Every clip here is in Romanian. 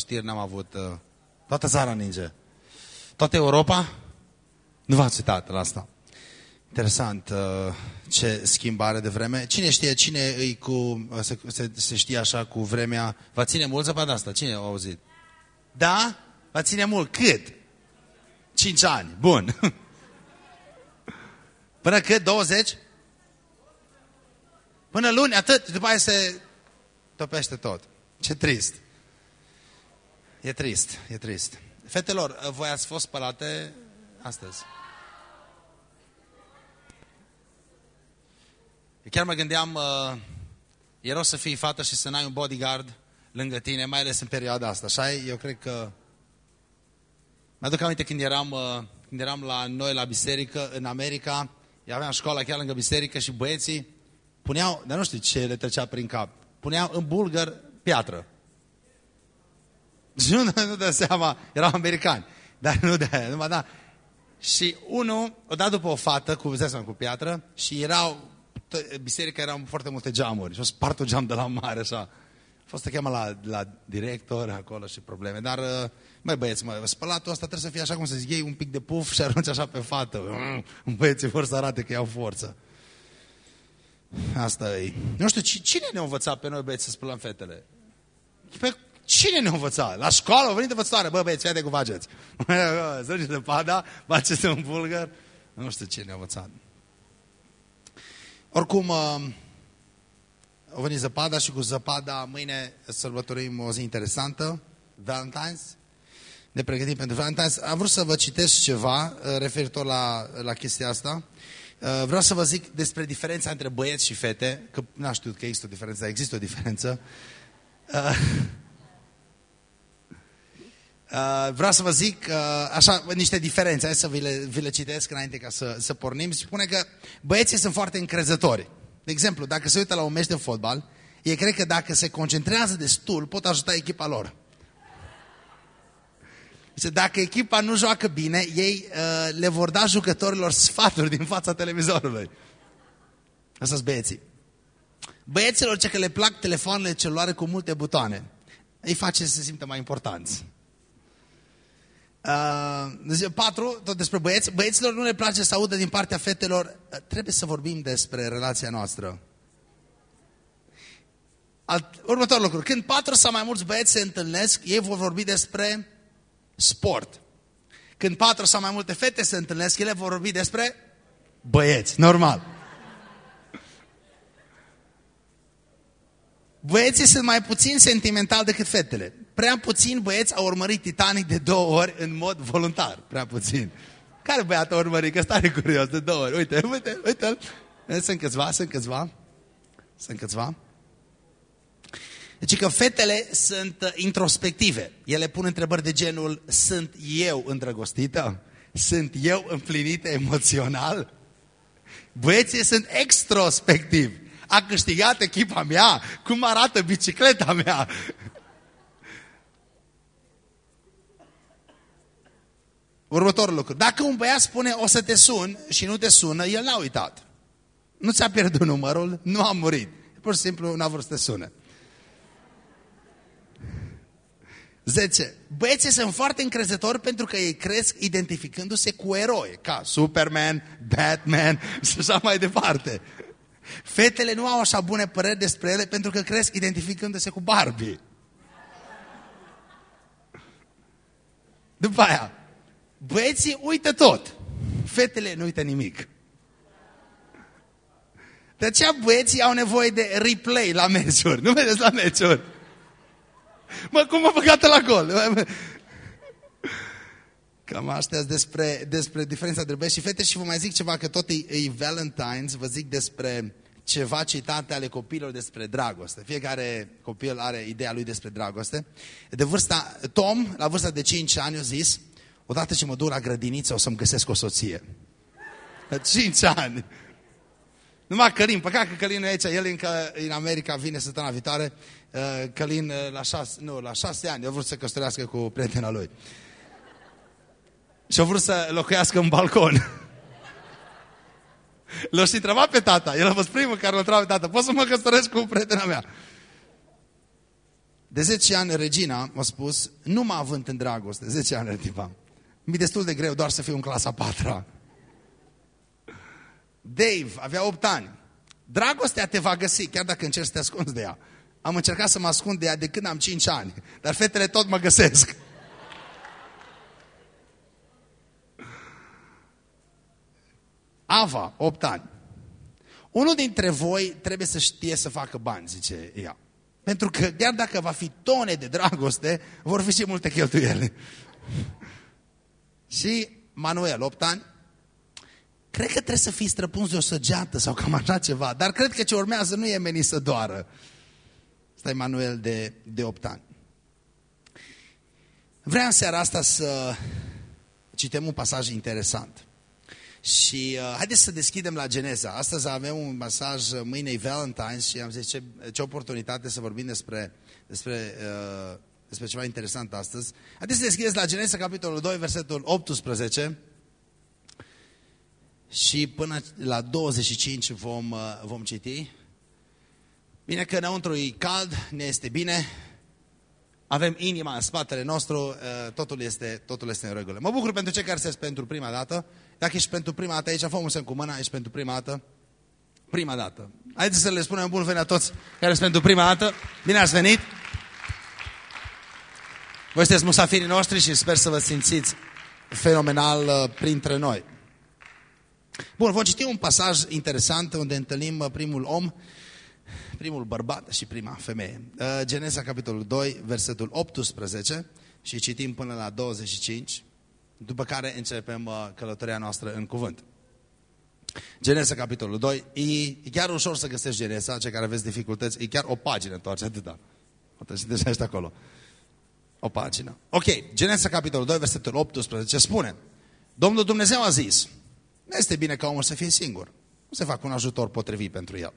știri n-am avut. Uh, toată țara ninge. Toată Europa? Nu v-ați uitat la asta. Interesant uh, ce schimbare de vreme. Cine știe, cine îi cu, uh, se, se, se știe așa cu vremea? Va ține mult zăpada asta? Cine a auzit? Da? Va ține mult. Cât? 5 ani. Bun. Până cât? 20? Până luni, atât. După aia se topește tot. Ce trist. E trist, e trist. Fetelor, voi ați fost spălate astăzi? Eu chiar mă gândeam, uh, e rost să fii fată și să n-ai un bodyguard lângă tine, mai ales în perioada asta, așa Eu cred că... Mă aduc aminte când eram, uh, când eram la noi la biserică, în America, aveam școala chiar lângă biserică și băieții puneau, dar nu știu ce le trecea prin cap, puneau în bulgăr piatră. Și nu, nu dă seama, erau americani, dar nu de aia, numai da. Și unul o dat după o fată cu, seama, cu piatră și erau, biserica erau foarte multe geamuri și o spart o geam de la mare așa. A fost să cheamă la, la director acolo și probleme, dar mai băieți, mă, spălatul ăsta trebuie să fie așa cum să zic, iei un pic de puf și arunci așa pe fată. Mm, băieții vor să arate că iau forță. Asta e. Nu știu, cine ne-a învățat pe noi băieți să spălăm fetele? Pe Cine ne-a învățat? La școală, au venit învățătoare. Bă, băieți, de cum faceți. Zărgeți de pada, faceți un bulgăr. Nu știu cine ne-a învățat. Oricum, uh, au venit zăpada și cu zăpada mâine sărbătorim o zi interesantă, Valentine's. Ne pregătim pentru Valentine's. Am vrut să vă citesc ceva uh, referitor la, la chestia asta. Uh, vreau să vă zic despre diferența între băieți și fete, că n-am știut că există o diferență, dar există o diferență. Uh, vreau să vă zic uh, așa niște diferențe, hai să vi le, vi le citesc înainte ca să, să pornim. Spune că băieții sunt foarte încrezători. De exemplu, dacă se uită la un meci de fotbal, ei cred că dacă se concentrează destul, pot ajuta echipa lor. Zice, dacă echipa nu joacă bine, ei uh, le vor da jucătorilor sfaturi din fața televizorului. Asta sunt băieții. Băieților ce că le plac telefoanele celulare cu multe butoane, îi face să se simtă mai importanți. Uh, patru, tot despre băieți. Băieților nu le place să audă din partea fetelor, uh, trebuie să vorbim despre relația noastră. Alt, următorul lucru, când patru sau mai mulți băieți se întâlnesc, ei vor vorbi despre sport. Când patru sau mai multe fete se întâlnesc, ele vor vorbi despre băieți, normal. Băieții sunt mai puțin sentimentali decât fetele. Prea puțin băieți au urmărit Titanic de două ori în mod voluntar. Prea puțin. Care băiat a urmărit? Că stare curios de două ori. Uite, uite, uite. Sunt câțiva, sunt câțiva. Sunt câțiva. Deci că fetele sunt uh, introspective. Ele pun întrebări de genul, sunt eu îndrăgostită? Sunt eu împlinită emoțional? Băieții sunt extrospectivi. A câștigat echipa mea? Cum arată bicicleta mea? Următorul lucru. Dacă un băiat spune o să te sun și nu te sună, el n-a uitat. Nu ți-a pierdut numărul, nu a murit. Pur și simplu n-a vrut să te sună. 10. Băieții sunt foarte încrezători pentru că ei cresc identificându-se cu eroi, ca Superman, Batman și așa mai departe. Fetele nu au așa bune păreri despre ele pentru că cresc identificându-se cu Barbie. După aia, Băieții uită tot. Fetele nu uită nimic. De aceea băieții au nevoie de replay la meciuri. Nu vedeți la meciuri? Mă, cum mă băgat la gol? Cam astea despre, despre diferența între băieți și fete și vă mai zic ceva, că tot e, e Valentine's, vă zic despre ceva citate ale copiilor despre dragoste. Fiecare copil are ideea lui despre dragoste. De vârsta, Tom, la vârsta de 5 ani, a zis, Odată ce mă duc la grădiniță o să-mi găsesc o soție. La 5 ani. Numai Călin, păcat că Călin nu e aici, el încă în America vine săptămâna viitoare. Uh, Călin uh, la șase, nu, la șase ani a vrut să căsătorească cu prietena lui. Și a vrut să locuiască în balcon. L-a și întrebat pe tata. El a fost primul care l-a întrebat pe tata. Poți să mă căsătoresc cu prietena mea? De 10 ani Regina m-a spus, nu mă având în dragoste, 10 ani tipa. Mi-e destul de greu doar să fiu în clasa 4 -a. Dave avea 8 ani. Dragostea te va găsi, chiar dacă încerci să te ascunzi de ea. Am încercat să mă ascund de ea de când am 5 ani, dar fetele tot mă găsesc. Ava, 8 ani. Unul dintre voi trebuie să știe să facă bani, zice ea. Pentru că chiar dacă va fi tone de dragoste, vor fi și multe cheltuieli. Și Manuel, 8 ani, cred că trebuie să fii străpuns de o săgeată sau cam așa ceva, dar cred că ce urmează nu e menit să doară. Ăsta e Manuel de, de 8 ani. Vreau în seara asta să citem un pasaj interesant. Și uh, haideți să deschidem la Geneza. Astăzi avem un masaj, uh, mâine e Valentine's și am zis ce, ce oportunitate să vorbim despre, despre, uh, despre ceva interesant astăzi. Haideți să deschideți la Geneza, capitolul 2, versetul 18 și până la 25 vom, uh, vom citi. Bine că înăuntru e cald, ne este bine, avem inima în spatele nostru, uh, totul este, totul este în regulă. Mă bucur pentru cei care sunt pentru prima dată. Dacă ești pentru prima dată aici, fă un semn cu mâna, ești pentru prima dată. Prima dată. Haideți să le spunem bun venit la toți care sunt pentru prima dată. Bine ați venit! Voi sunteți musafirii noștri și sper să vă simțiți fenomenal uh, printre noi. Bun, vom citi un pasaj interesant unde întâlnim uh, primul om, primul bărbat și prima femeie. Uh, Genesa, capitolul 2, versetul 18 și citim până la 25. După care începem uh, călătoria noastră în cuvânt. Genesa, capitolul 2. E, e chiar ușor să găsești Genesa, cei care aveți dificultăți. E chiar o pagină întoarce atâta. Poate și deja ești acolo. O pagină. Ok, Genesa, capitolul 2, versetul 18 spune Domnul Dumnezeu a zis Nu este bine ca omul să fie singur. Nu se fac un ajutor potrivit pentru el.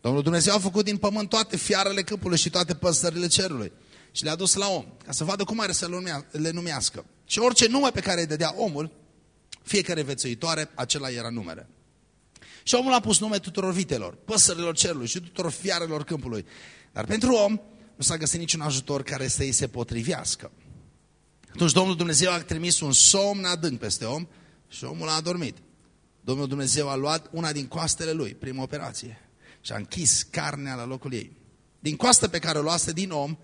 Domnul Dumnezeu a făcut din pământ toate fiarele câmpului și toate păsările cerului și le-a dus la om, ca să vadă cum are să le numească. Și orice nume pe care îi dădea omul, fiecare vețuitoare, acela era numele. Și omul a pus nume tuturor vitelor, păsărilor cerului și tuturor fiarelor câmpului. Dar pentru om nu s-a găsit niciun ajutor care să îi se potrivească. Atunci Domnul Dumnezeu a trimis un somn adânc peste om și omul a adormit. Domnul Dumnezeu a luat una din coastele lui, prima operație, și a închis carnea la locul ei. Din coastă pe care o luase din om,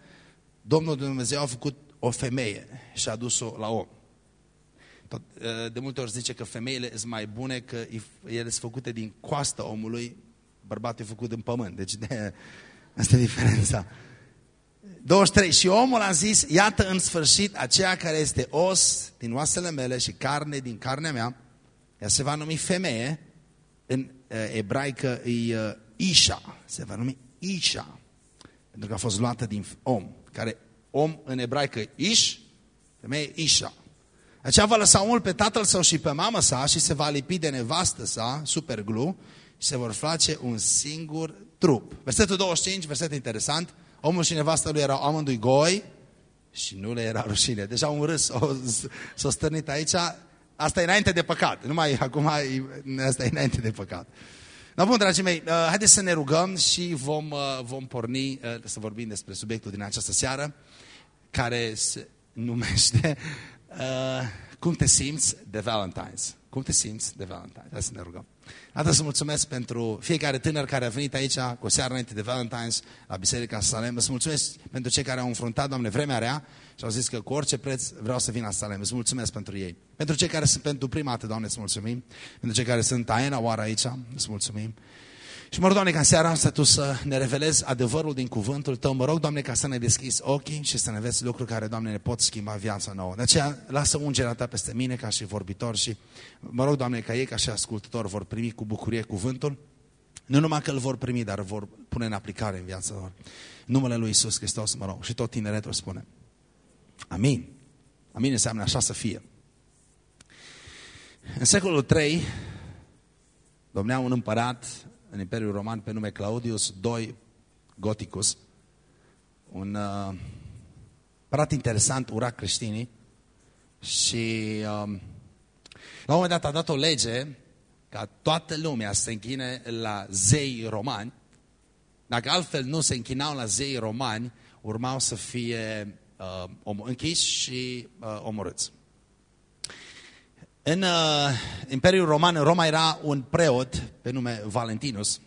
Domnul Dumnezeu a făcut o femeie și a dus-o la om. Tot, de multe ori zice că femeile sunt mai bune, că ele sunt făcute din coasta omului, bărbatul e făcut din pământ. Deci de, asta e diferența. 23. Și omul a zis, iată în sfârșit aceea care este os din oasele mele și carne din carnea mea, ea se va numi femeie, în ebraică e Isha, se va numi Isha, pentru că a fost luată din om care om în ebraică Ish, femeie Isha. Aceea va lăsa omul pe tatăl său și pe mama sa și se va lipi de nevastă sa, superglu, și se vor face un singur trup. Versetul 25, verset interesant, omul și nevastă lui erau amândoi goi și nu le era rușine. Deja un râs s-a stârnit aici, asta e înainte de păcat, numai acum asta e înainte de păcat. Dar bun, dragii mei, uh, haideți să ne rugăm și vom, uh, vom porni uh, să vorbim despre subiectul din această seară, care se numește Cum te simți de Valentine's. Cum te simți de Valentine's? Hai să ne rugăm. Atât să mulțumesc pentru fiecare tânăr care a venit aici cu o seară înainte de Valentine's la Biserica Salem. Să mulțumesc pentru cei care au înfruntat, Doamne, vremea rea și au zis că cu orice preț vreau să vin la Salem. Îți mulțumesc pentru ei. Pentru cei care sunt pentru prima dată, Doamne, îți mulțumim. Pentru cei care sunt aena oară aici, îți mulțumim. Și mă rog, Doamne, ca în seara asta Tu să ne revelezi adevărul din cuvântul Tău. Mă rog, Doamne, ca să ne deschizi ochii și să ne vezi lucruri care, Doamne, ne pot schimba viața nouă. De aceea, lasă ungerea Ta peste mine ca și vorbitor și mă rog, Doamne, ca ei ca și ascultători vor primi cu bucurie cuvântul. Nu numai că îl vor primi, dar îl vor pune în aplicare în viața lor. Numele Lui Isus Hristos, mă rog, și tot tineretul spune. Amin. Amin înseamnă așa să fie. În secolul 3 domnea un împărat în Imperiul Roman pe nume Claudius II Goticus, un uh, împărat interesant, ura creștinii și uh, la un moment dat a dat o lege ca toată lumea să se închine la zei romani. Dacă altfel nu se închinau la zei romani, urmau să fie uh, închiși și uh, omorâți. În uh, Imperiul Roman, în Roma, era un preot pe nume Valentinus.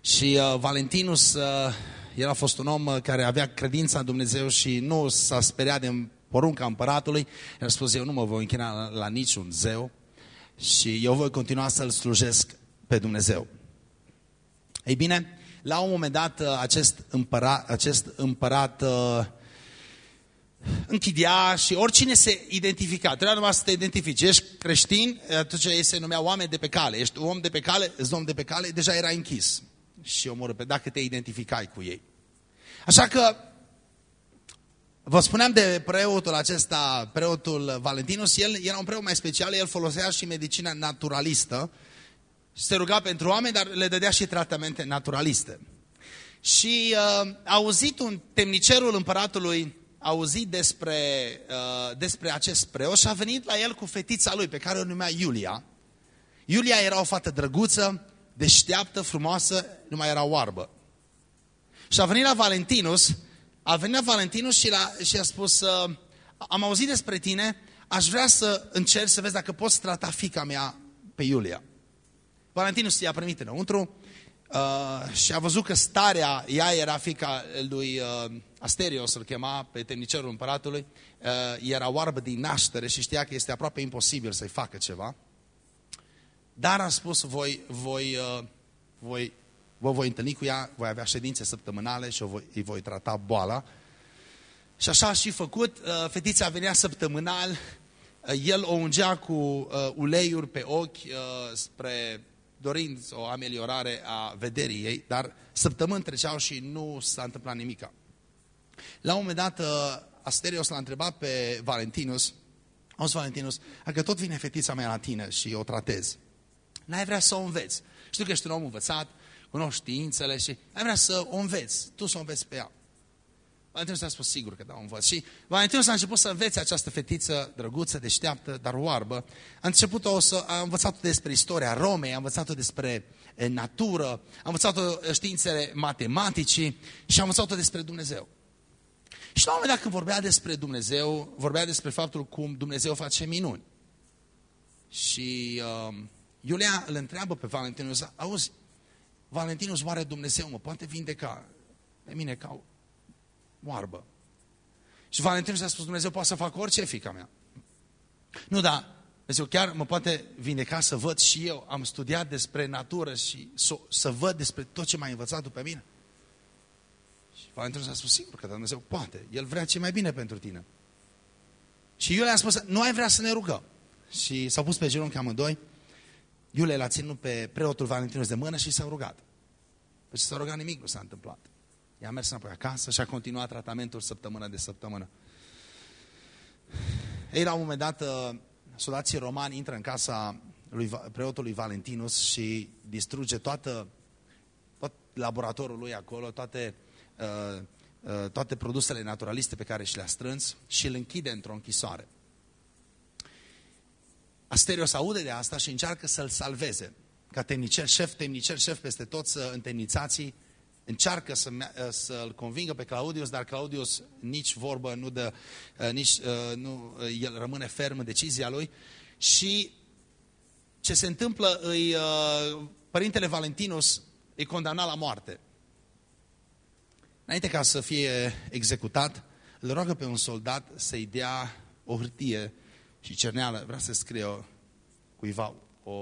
Și uh, Valentinus uh, era fost un om uh, care avea credința în Dumnezeu și nu s-a speriat de porunca împăratului. El a spus, eu nu mă voi închina la, la niciun zeu și eu voi continua să-L slujesc pe Dumnezeu. Ei bine, la un moment dat, uh, acest împărat, acest împărat uh, închidea și oricine se identifica. Trebuia numai să te identifici. Ești creștin, atunci ei se numea oameni de pe cale. Ești om de pe cale, ești om de pe cale, deja era închis. Și omoră pe dacă te identificai cu ei. Așa că Vă spuneam de preotul acesta, preotul Valentinus, el era un preot mai special, el folosea și medicina naturalistă, se ruga pentru oameni, dar le dădea și tratamente naturaliste. Și uh, a auzit un temnicerul împăratului, a auzit despre, uh, despre acest preot și a venit la el cu fetița lui, pe care o numea Iulia. Iulia era o fată drăguță, deșteaptă, frumoasă, nu mai era oarbă. Și a venit la Valentinus, a venit la Valentinus și, la, și a spus, uh, am auzit despre tine, aș vrea să încerc să vezi dacă poți trata fica mea pe Iulia. Valentinus i-a primit înăuntru uh, și a văzut că starea, ea era fica lui uh, Asterio, să-l chema, pe temnicerul împăratului, uh, era oarbă din naștere și știa că este aproape imposibil să-i facă ceva. Dar a spus, voi, voi, uh, voi, vă voi întâlni cu ea, voi avea ședințe săptămânale și o voi, îi voi trata boala. Și așa a și făcut, uh, fetița venea săptămânal, uh, el o ungea cu uh, uleiuri pe ochi uh, spre dorind o ameliorare a vederii ei, dar săptămâni treceau și nu s-a întâmplat nimica. La un moment dat, uh, Asterios l-a întrebat pe Valentinus, auzi Valentinus, dacă tot vine fetița mea la tine și o tratezi, n-ai vrea să o înveți. Știu că ești un om învățat, cunoști științele și ai vrea să o înveți, tu să o înveți pe ea. Valentinus a spus sigur că da, o învăț. Și Valentinus a început să învețe această fetiță drăguță, deșteaptă, dar oarbă. A început o să, a învățat despre istoria Romei, a învățat-o despre natură, a învățat-o științele matematicii și a învățat-o despre Dumnezeu. Și la un moment dat când vorbea despre Dumnezeu, vorbea despre faptul cum Dumnezeu face minuni. Și uh, Iulia îl întreabă pe Valentinus, auzi, Valentinus, oare Dumnezeu mă poate vindeca pe mine ca oarbă? Și Valentinus a spus, Dumnezeu poate să facă orice, fica mea. Nu, dar Dumnezeu chiar mă poate vindeca să văd și eu. Am studiat despre natură și să, să văd despre tot ce m-a învățat pe mine. Și Valentinus a spus, sigur că Dumnezeu poate. El vrea ce mai bine pentru tine. Și Iulia a spus, nu ai vrea să ne rugăm. Și s-au pus pe genunchi amândoi. Iulia l-a ținut pe preotul Valentinus de mână și s-au rugat. Deci s-a rugat nimic, nu s-a întâmplat. Ea a mers înapoi acasă și a continuat tratamentul săptămână de săptămână. Ei, la un moment dat, uh, soldații romani intră în casa lui, preotului Valentinus și distruge toată, tot laboratorul lui acolo, toate, uh, uh, toate produsele naturaliste pe care și le-a strâns și îl închide într-o închisoare. Asterios aude de asta și încearcă să-l salveze. Ca temnicer șef, temnicer șef peste toți întemnițații, încearcă să, să-l convingă pe Claudius, dar Claudius nici vorbă nu dă, nici, nu, el rămâne ferm în decizia lui. Și ce se întâmplă, îi, părintele Valentinus îi condamna la moarte. Înainte ca să fie executat, îl roagă pe un soldat să-i dea o hârtie și cerneală, vrea să scrie cuiva o,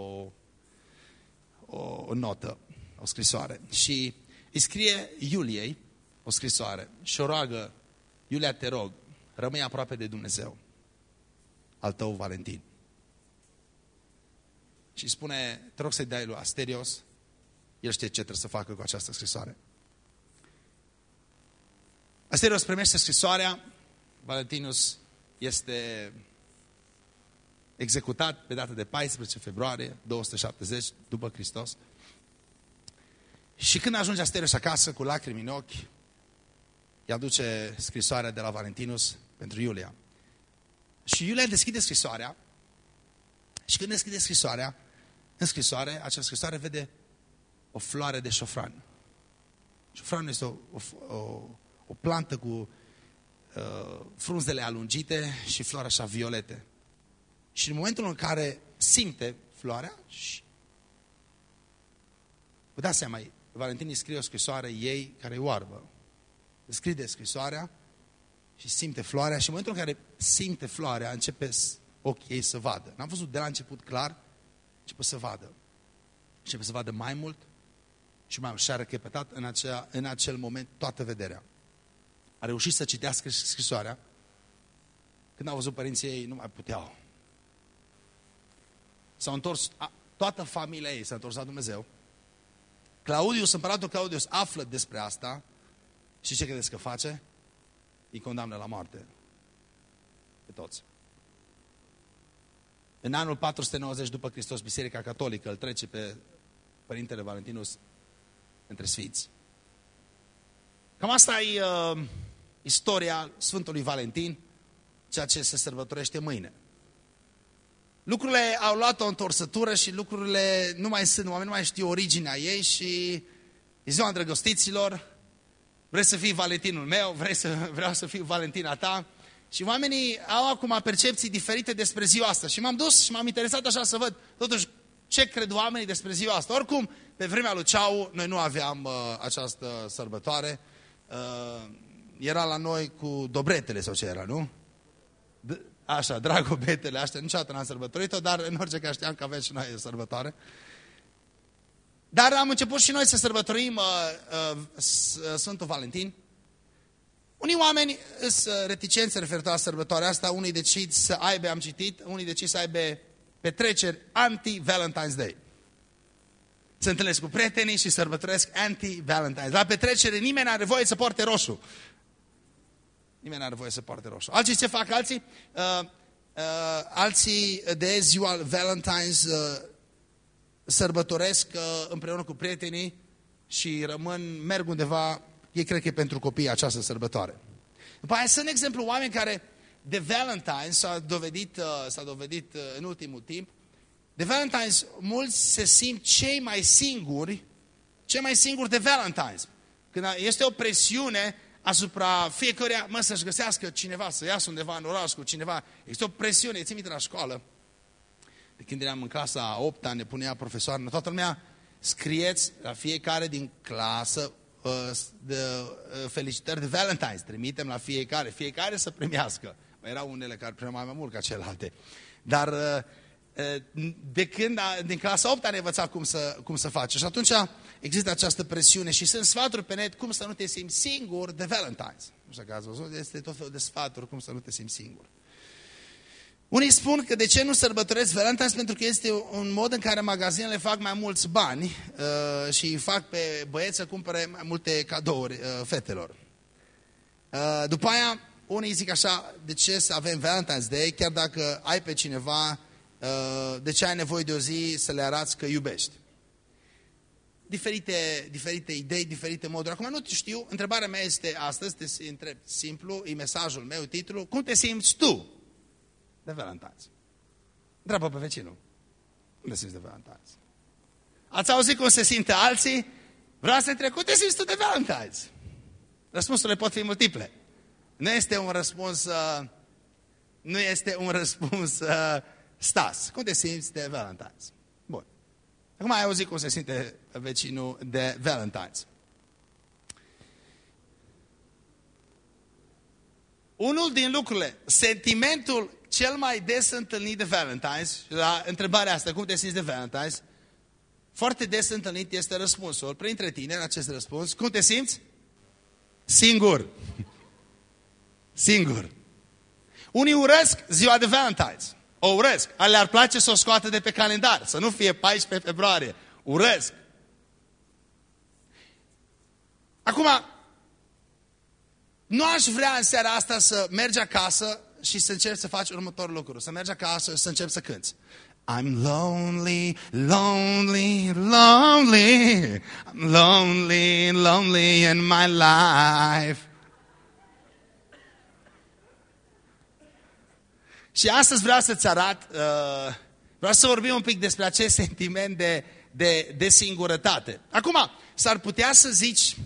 o, o notă, o scrisoare. Și îi scrie Iuliei o scrisoare și o roagă, Iulia, te rog, rămâi aproape de Dumnezeu, al tău Valentin. Și spune, te rog să-i dai lui Asterios, el știe ce trebuie să facă cu această scrisoare. Asterios primește scrisoarea, Valentinus este executat pe data de 14 februarie 270 după Hristos. Și când ajunge Asterios acasă cu lacrimi în ochi, îi aduce scrisoarea de la Valentinus pentru Iulia. Și Iulia deschide scrisoarea și când deschide scrisoarea, în scrisoare, această scrisoare vede o floare de șofran. Șofranul este o, o, o, o plantă cu uh, frunzele alungite și floarea așa violete. Și în momentul în care simte floarea și vă dați seama, Valentin îi scrie o scrisoare ei care e oarbă. Scrie scrisoarea și simte floarea și în momentul în care simte floarea începe ochii ei să vadă. N-am văzut de la început clar, începe să vadă. Începe să vadă mai mult și mai mult. Și a repetat în, acea, în acel moment toată vederea. A reușit să citească scrisoarea. Când au văzut părinții ei, nu mai puteau. S-au întors, a, toată familia ei s-a întors la Dumnezeu. Claudius, împăratul Claudius, află despre asta și ce credeți că face? Îi condamnă la moarte. Pe toți. În anul 490 după Hristos, Biserica Catolică îl trece pe Părintele Valentinus între sfinți. Cam asta e uh, istoria Sfântului Valentin, ceea ce se sărbătorește mâine. Lucrurile au luat o întorsătură și lucrurile nu mai sunt, oamenii nu mai știu originea ei și e ziua îndrăgostiților, vrei să fii Valentinul meu, vrei să, vreau să fiu Valentina ta. Și oamenii au acum percepții diferite despre ziua asta. Și m-am dus și m-am interesat așa să văd, totuși, ce cred oamenii despre ziua asta. Oricum, pe vremea lui Ceau, noi nu aveam uh, această sărbătoare. Uh, era la noi cu dobretele sau ce era, nu? D așa, dragobetele, astea, niciodată n-am sărbătorit-o, dar în orice caz știam că aveți și noi o sărbătoare. Dar am început și noi să sărbătorim uh, uh, Sfântul Valentin. Unii oameni sunt uh, reticenți referitor la sărbătoarea asta, unii decid să aibă, am citit, unii decid să aibă petreceri anti-Valentine's Day. Se întâlnesc cu prietenii și sărbătoresc anti-Valentine's. La petrecere nimeni nu are voie să poarte roșu. Nimeni nu are voie să poarte roșu. Alții ce fac alții? Uh, uh, alții de ziua Valentine's uh, sărbătoresc uh, împreună cu prietenii și rămân, merg undeva, ei cred că e pentru copii această sărbătoare. După aia sunt exemplu oameni care de Valentine s-a dovedit, uh, dovedit uh, în ultimul timp, de Valentine's mulți se simt cei mai singuri, cei mai singuri de Valentine's. Când este o presiune asupra fiecăruia, mă, să-și găsească cineva, să iasă undeva în oraș cu cineva. Este o presiune, țin la școală. De când eram în clasa a 8 -a, ne punea profesoară, toată lumea, scrieți la fiecare din clasă uh, de, uh, felicitări de Valentine's. Trimitem la fiecare, fiecare să primească. Mai erau unele care primeau mai mult ca celelalte. Dar uh, de când, din clasa 8 ne învăța cum să, cum să faci. Și atunci există această presiune și sunt sfaturi pe net cum să nu te simți singur de Valentine's. Nu știu că ați văzut, este tot felul de sfaturi cum să nu te simți singur. Unii spun că de ce nu sărbătoresc Valentine's? Pentru că este un mod în care magazinele fac mai mulți bani uh, și fac pe băieți să cumpere mai multe cadouri uh, fetelor. Uh, după aia, unii zic așa, de ce să avem Valentine's Day, chiar dacă ai pe cineva, uh, de ce ai nevoie de o zi să le arăți că iubești? Diferite, diferite idei, diferite moduri. Acum nu știu, întrebarea mea este astăzi, te întreb simplu, e mesajul meu, titlul, cum te simți tu de Valentine's. Întreabă pe vecinul. Unde simți de Valentine's? Ați auzit cum se simte alții? Vreau să întreb, cum te simți tu de Valentine's? Răspunsurile pot fi multiple. Nu este un răspuns, uh, nu este un răspuns uh, stas. Cum te simți de Valentine's? Bun. Acum ai auzit cum se simte vecinul de Valentine's. Unul din lucrurile, sentimentul cel mai des întâlnit de Valentine's, la întrebarea asta, cum te simți de Valentine's, foarte des întâlnit este răspunsul, printre tine, în acest răspuns, cum te simți? Singur. Singur. Unii urăsc ziua de Valentine's. O urăsc. Le-ar place să o scoată de pe calendar, să nu fie 14 februarie. Urăsc. Acum, nu aș vrea în seara asta să mergi acasă și să începi să faci următorul lucru. Să mergi acasă și să începi să cânți. I'm lonely, lonely, lonely. I'm lonely, lonely in my life. Și astăzi vreau să-ți arăt, uh, vreau să vorbim un pic despre acest sentiment de, de, de singurătate. Acum, s-ar putea să zici,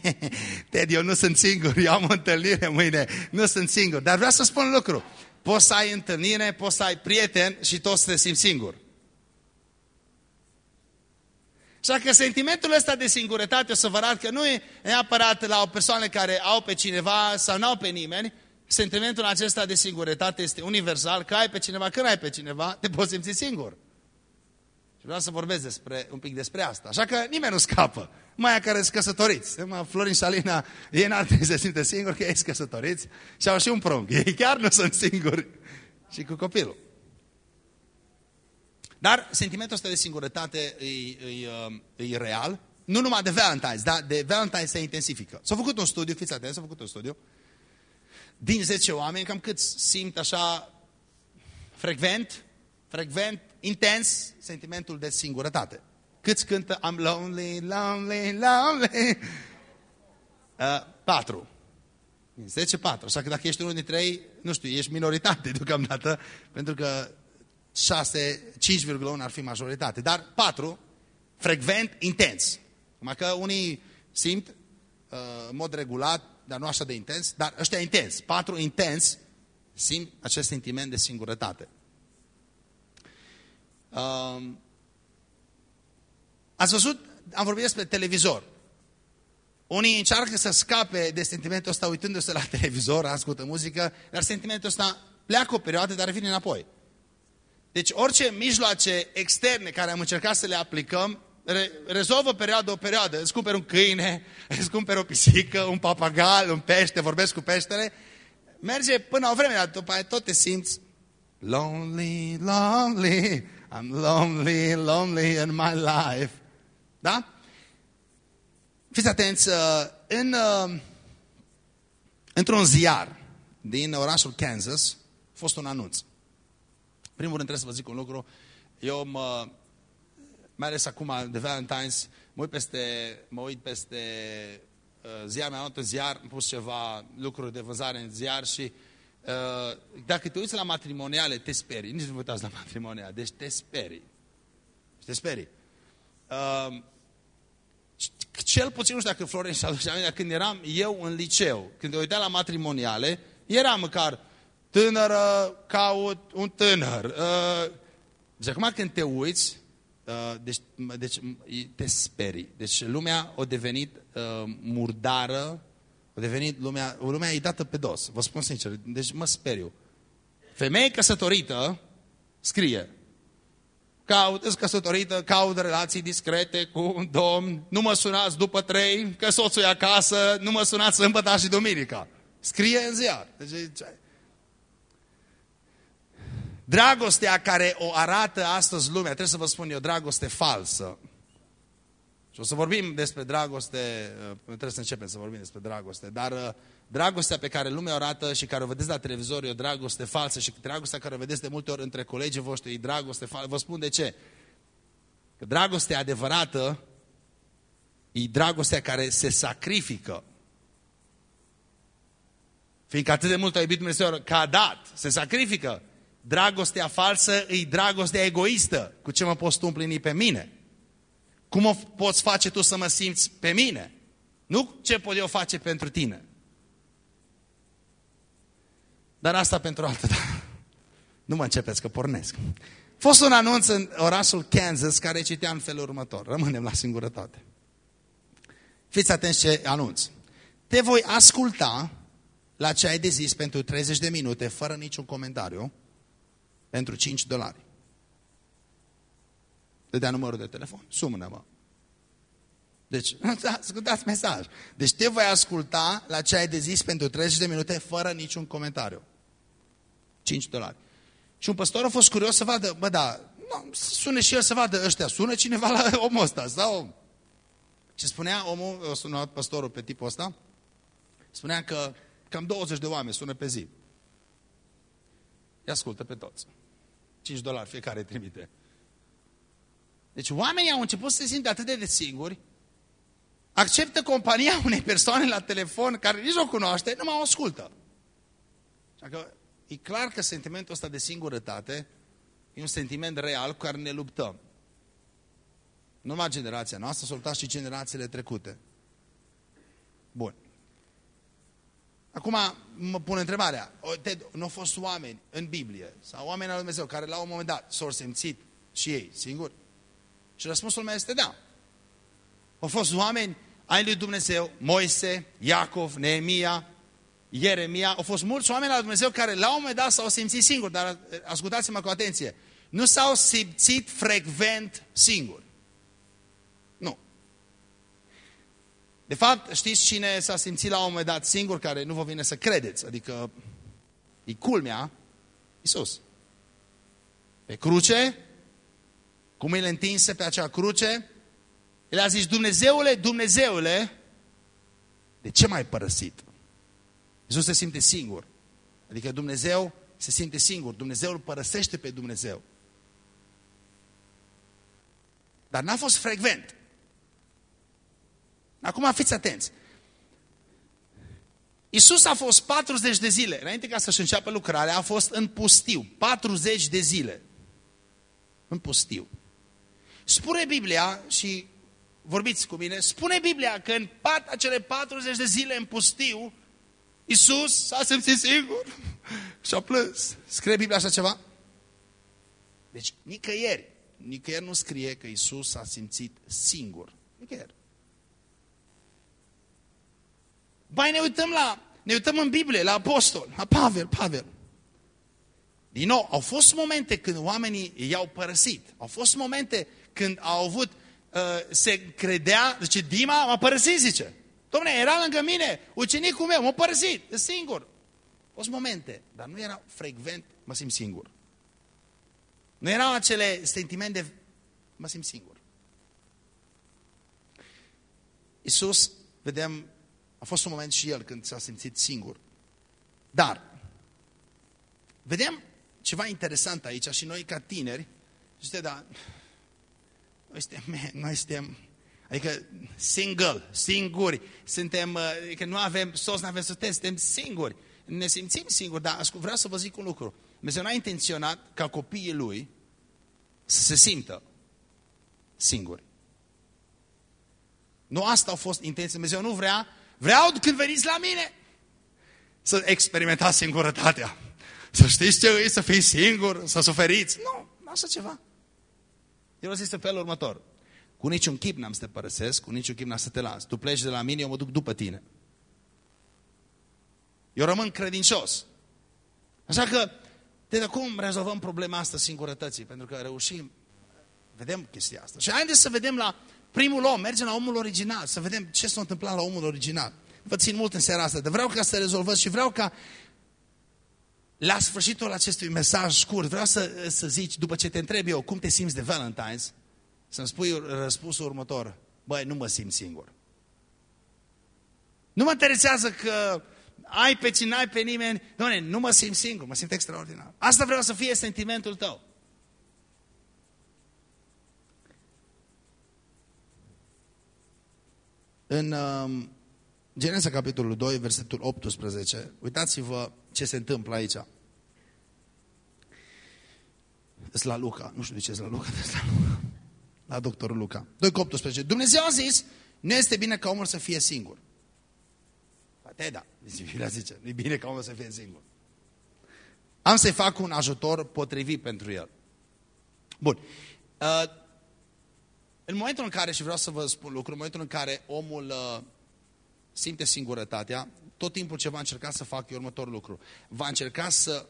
Ted, eu nu sunt singur, eu am o întâlnire mâine, nu sunt singur. Dar vreau să spun un lucru. Poți să ai întâlnire, poți să ai prieten și tot să te simți singur. Așa că sentimentul ăsta de singurătate, o să vă arăt că nu e neapărat la o persoană care au pe cineva sau nu au pe nimeni, sentimentul acesta de singurătate este universal, că ai pe cineva, când ai pe cineva, te poți simți singur. Și vreau să vorbesc despre, un pic despre asta. Așa că nimeni nu scapă. Mai care sunt căsătoriți. Florin Salina, ei n-ar trebui să simte singur că ei sunt căsătoriți și au și un prunc. Ei chiar nu sunt singuri. Și cu copilul. Dar sentimentul ăsta de singurătate e, e, e real. Nu numai de Valentine's, dar de Valentine's se intensifică. S-a făcut un studiu, fiți atenți, s-a făcut un studiu. Din 10 oameni, cam cât simt așa frecvent, frecvent, intens sentimentul de singurătate. Câți cântă I'm lonely, lonely, lonely? Uh, patru. 10, 4. Așa că dacă ești unul dintre ei, nu știu, ești minoritate deocamdată, pentru că 6, 5,1 ar fi majoritate. Dar 4, frecvent, intens. Numai că unii simt uh, în mod regulat, dar nu așa de intens, dar ăștia intens. 4, intens, simt acest sentiment de singurătate. Uh, ați văzut, am vorbit despre televizor. Unii încearcă să scape de sentimentul ăsta uitându-se la televizor, ascultă muzică, dar sentimentul ăsta pleacă o perioadă, dar vine înapoi. Deci orice mijloace externe care am încercat să le aplicăm, re rezolvă perioadă o perioadă. Îți cumperi un câine, îți cumperi o pisică, un papagal, un pește, vorbesc cu peștele, merge până o vreme, dar după aia tot te simți lonely, lonely, I'm lonely, lonely in my life. Da? Fiți atenți, uh, în, uh, într-un ziar din orașul Kansas a fost un anunț primul rând trebuie să vă zic un lucru. Eu mă, mai ales acum de Valentine's, mă uit peste, mă uit peste uh, ziar, mi-am luat un ziar, am pus ceva lucruri de vânzare în ziar și uh, dacă te uiți la matrimoniale, te sperii. Nici nu vă uitați la matrimoniale, deci te sperii. Te sperii. Uh, cel puțin, nu știu dacă Florin și aduce aminte, când eram eu în liceu, când te uitam la matrimoniale, era măcar tânără caut un tânăr. Uh, deci acum când te uiți, uh, deci, deci te sperii. Deci lumea a devenit uh, murdară, a devenit lumea, lumea e dată pe dos. Vă spun sincer, deci mă speriu. Femeie căsătorită scrie, caut, căsătorită, caut relații discrete cu un domn, nu mă sunați după trei, că soțul e acasă, nu mă sunați sâmbătă și duminica. Scrie în ziar. Deci, Dragostea care o arată astăzi lumea, trebuie să vă spun eu, dragoste falsă. Și o să vorbim despre dragoste, uh, trebuie să începem să vorbim despre dragoste, dar uh, dragostea pe care lumea o arată și care o vedeți la televizor e o dragoste falsă și dragostea care o vedeți de multe ori între colegii voștri e dragoste falsă. Vă spun de ce. Că dragostea adevărată e dragostea care se sacrifică. Fiindcă atât de mult a iubit Dumnezeu că a dat, se sacrifică. Dragostea falsă e dragostea egoistă. Cu ce mă poți tu împlini pe mine? Cum o poți face tu să mă simți pe mine? Nu ce pot eu face pentru tine. Dar asta pentru altă dată. Nu mă începeți că pornesc. A fost un anunț în orașul Kansas care citea în felul următor. Rămânem la singurătate. Fiți atenți ce anunț. Te voi asculta la ce ai de zis pentru 30 de minute, fără niciun comentariu, pentru 5 dolari. Dădea numărul de telefon. Sumnă-mă. Deci, ascultați mesaj. Deci te voi asculta la ce ai de zis pentru 30 de minute fără niciun comentariu. 5 dolari. Și un păstor a fost curios să vadă, bă, da, nu, sune și el să vadă ăștia, sună cineva la omul ăsta sau... Ce spunea omul, o sunat păstorul pe tipul ăsta, spunea că cam 20 de oameni sună pe zi. Îi ascultă pe toți. 5 dolari fiecare trimite. Deci oamenii au început să se simte atât de singuri, acceptă compania unei persoane la telefon care nici nu o cunoaște, nu mă ascultă. Așa că e clar că sentimentul ăsta de singurătate e un sentiment real cu care ne luptăm. Nu numai generația noastră, să și generațiile trecute. Bun. Acum mă pun întrebarea. Ted, nu au fost oameni în Biblie sau oameni al lui Dumnezeu care la un moment dat s-au simțit și ei singuri? Și răspunsul meu este da. Au fost oameni ai lui Dumnezeu, Moise, Iacov, Neemia, Ieremia, au fost mulți oameni al lui Dumnezeu care la un moment dat s-au simțit singuri, dar ascultați-mă cu atenție, nu s-au simțit frecvent singuri. Nu. De fapt, știți cine s-a simțit la un moment dat singur, care nu vă vine să credeți, adică e culmea, Iisus. Pe cruce, cu mâinile întinse pe acea cruce, el a zis, Dumnezeule, Dumnezeule, de ce m-ai părăsit? Iisus se simte singur. Adică Dumnezeu se simte singur. Dumnezeu îl părăsește pe Dumnezeu. Dar n-a fost frecvent. Acum fiți atenți. Iisus a fost 40 de zile, înainte ca să-și înceapă lucrarea, a fost în pustiu. 40 de zile. În pustiu. Spune Biblia, și vorbiți cu mine, spune Biblia că în pat, acele 40 de zile în pustiu, Iisus s-a simțit singur și a plâns. Scrie Biblia așa ceva? Deci, nicăieri, nicăieri nu scrie că Iisus s-a simțit singur. Nicăieri. Bai, ne uităm la, ne uităm în Biblie, la apostol, la Pavel, Pavel. Din nou, au fost momente când oamenii i-au părăsit. Au fost momente când au avut, uh, se credea, zice, Dima m-a părăsit, zice. Domne, era lângă mine, ucenicul meu, m-a părăsit, singur. O momente, dar nu era frecvent, mă simt singur. Nu erau acele sentimente de mă simt singur. Iisus, vedem, a fost un moment și el când s-a simțit singur. Dar, vedem ceva interesant aici și noi ca tineri, zice, da, noi suntem, noi suntem Adică single, singuri. Suntem, uh, adică nu avem sos, nu avem soț, suntem singuri. Ne simțim singuri, dar vreau să vă zic un lucru. Dumnezeu n-a intenționat ca copiii lui să se simtă singuri. Nu asta a fost intenția. Dumnezeu nu vrea, vreau când veniți la mine să experimentați singurătatea. Să știți ce e să fiți singur, să suferiți. Nu, așa ceva. Eu zis în felul următor. Cu niciun chip n-am să te părăsesc, cu niciun chip n-am să te las. Tu pleci de la mine, eu mă duc după tine. Eu rămân credincios. Așa că, de cum rezolvăm problema asta singurătății? Pentru că reușim, vedem chestia asta. Și haideți să vedem la primul om, mergem la omul original, să vedem ce s-a întâmplat la omul original. Vă țin mult în seara asta, dar vreau ca să rezolvăm și vreau ca la sfârșitul acestui mesaj scurt, vreau să, să zici, după ce te întreb eu, cum te simți de Valentine's, să-mi spui răspunsul următor. Băi, nu mă simt singur. Nu mă interesează că ai pe cine, ai pe nimeni. Doamne, nu mă simt singur, mă simt extraordinar. Asta vreau să fie sentimentul tău. În uh, Genesa, capitolul 2, versetul 18, uitați-vă ce se întâmplă aici. Sunt la Luca, nu știu de ce sunt la Luca, dar la Luca la doctorul Luca. 2 cu 18. Dumnezeu a zis, nu este bine ca omul să fie singur. Poate da, Biblia zice, nu e bine ca omul să fie singur. Am să-i fac un ajutor potrivit pentru el. Bun. Uh, în momentul în care, și vreau să vă spun lucru, în momentul în care omul uh, simte singurătatea, tot timpul ce va încerca să facă e următorul lucru. Va încerca să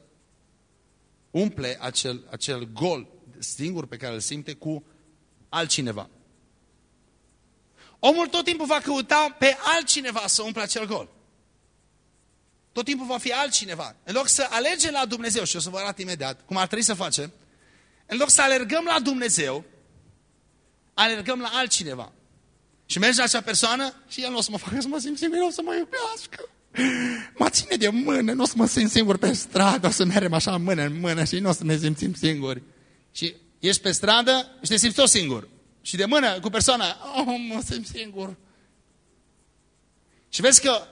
umple acel, acel gol singur pe care îl simte cu altcineva. Omul tot timpul va căuta pe altcineva să umple acel gol. Tot timpul va fi altcineva. În loc să alergem la Dumnezeu, și o să vă arăt imediat cum ar trebui să facem, în loc să alergăm la Dumnezeu, alergăm la altcineva. Și mergi la acea persoană și el nu o să mă facă să mă simt singur, nu o să mă iubească. Mă ține de mână, nu o să mă simt singur pe stradă, o să mergem așa mână în mână și nu o să ne simțim singuri. Și Ești pe stradă și te simți tot singur. Și de mână cu persoana, oh, mă simt singur. Și vezi că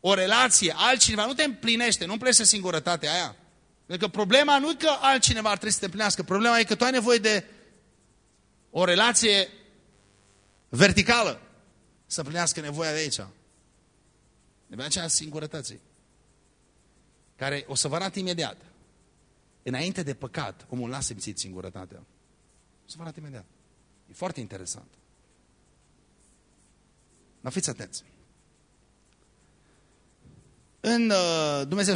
o relație, altcineva nu te împlinește, nu împlinește singurătatea aia. Pentru că problema nu e că altcineva ar trebui să te împlinească, problema e că tu ai nevoie de o relație verticală să împlinească nevoia de aici. Nevoia aceea singurătății. Care o să vă arăt imediat. Înainte de păcat, omul n-a simțit singurătatea. O să vă arăt imediat. E foarte interesant. Dar fiți atenți. În uh, Dumnezeu,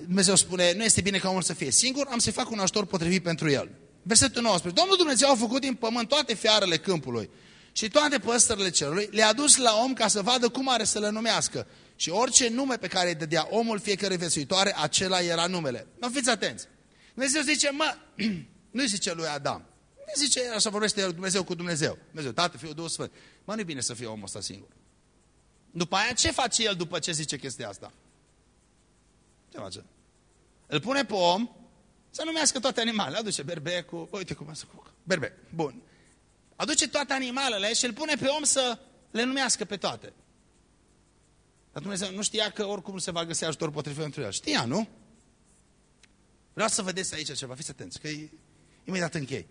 Dumnezeu spune, nu este bine ca omul să fie singur, am să-i fac un ajutor potrivit pentru el. Versetul 19. Domnul Dumnezeu a făcut din pământ toate fiarele câmpului și toate păsările cerului, le-a dus la om ca să vadă cum are să le numească. Și orice nume pe care îi dădea omul fiecare viețuitoare, acela era numele. Nu fiți atenți. Dumnezeu zice, mă, nu zice lui Adam. Nu zice, așa vorbește Dumnezeu cu Dumnezeu. Dumnezeu, Tată, Fiul, Duhul Sfânt. Mă, nu bine să fie omul ăsta singur. După aia, ce face el după ce zice chestia asta? Ce face? Îl pune pe om să numească toate animalele. Aduce berbecul, uite cum să cucă. Berbec, bun. Aduce toate animalele și îl pune pe om să le numească pe toate. Dar Dumnezeu nu știa că oricum se va găsi ajutor potrivit pentru el. Știa, nu? Vreau să vedeți aici ceva, fiți atenți, că e imediat închei.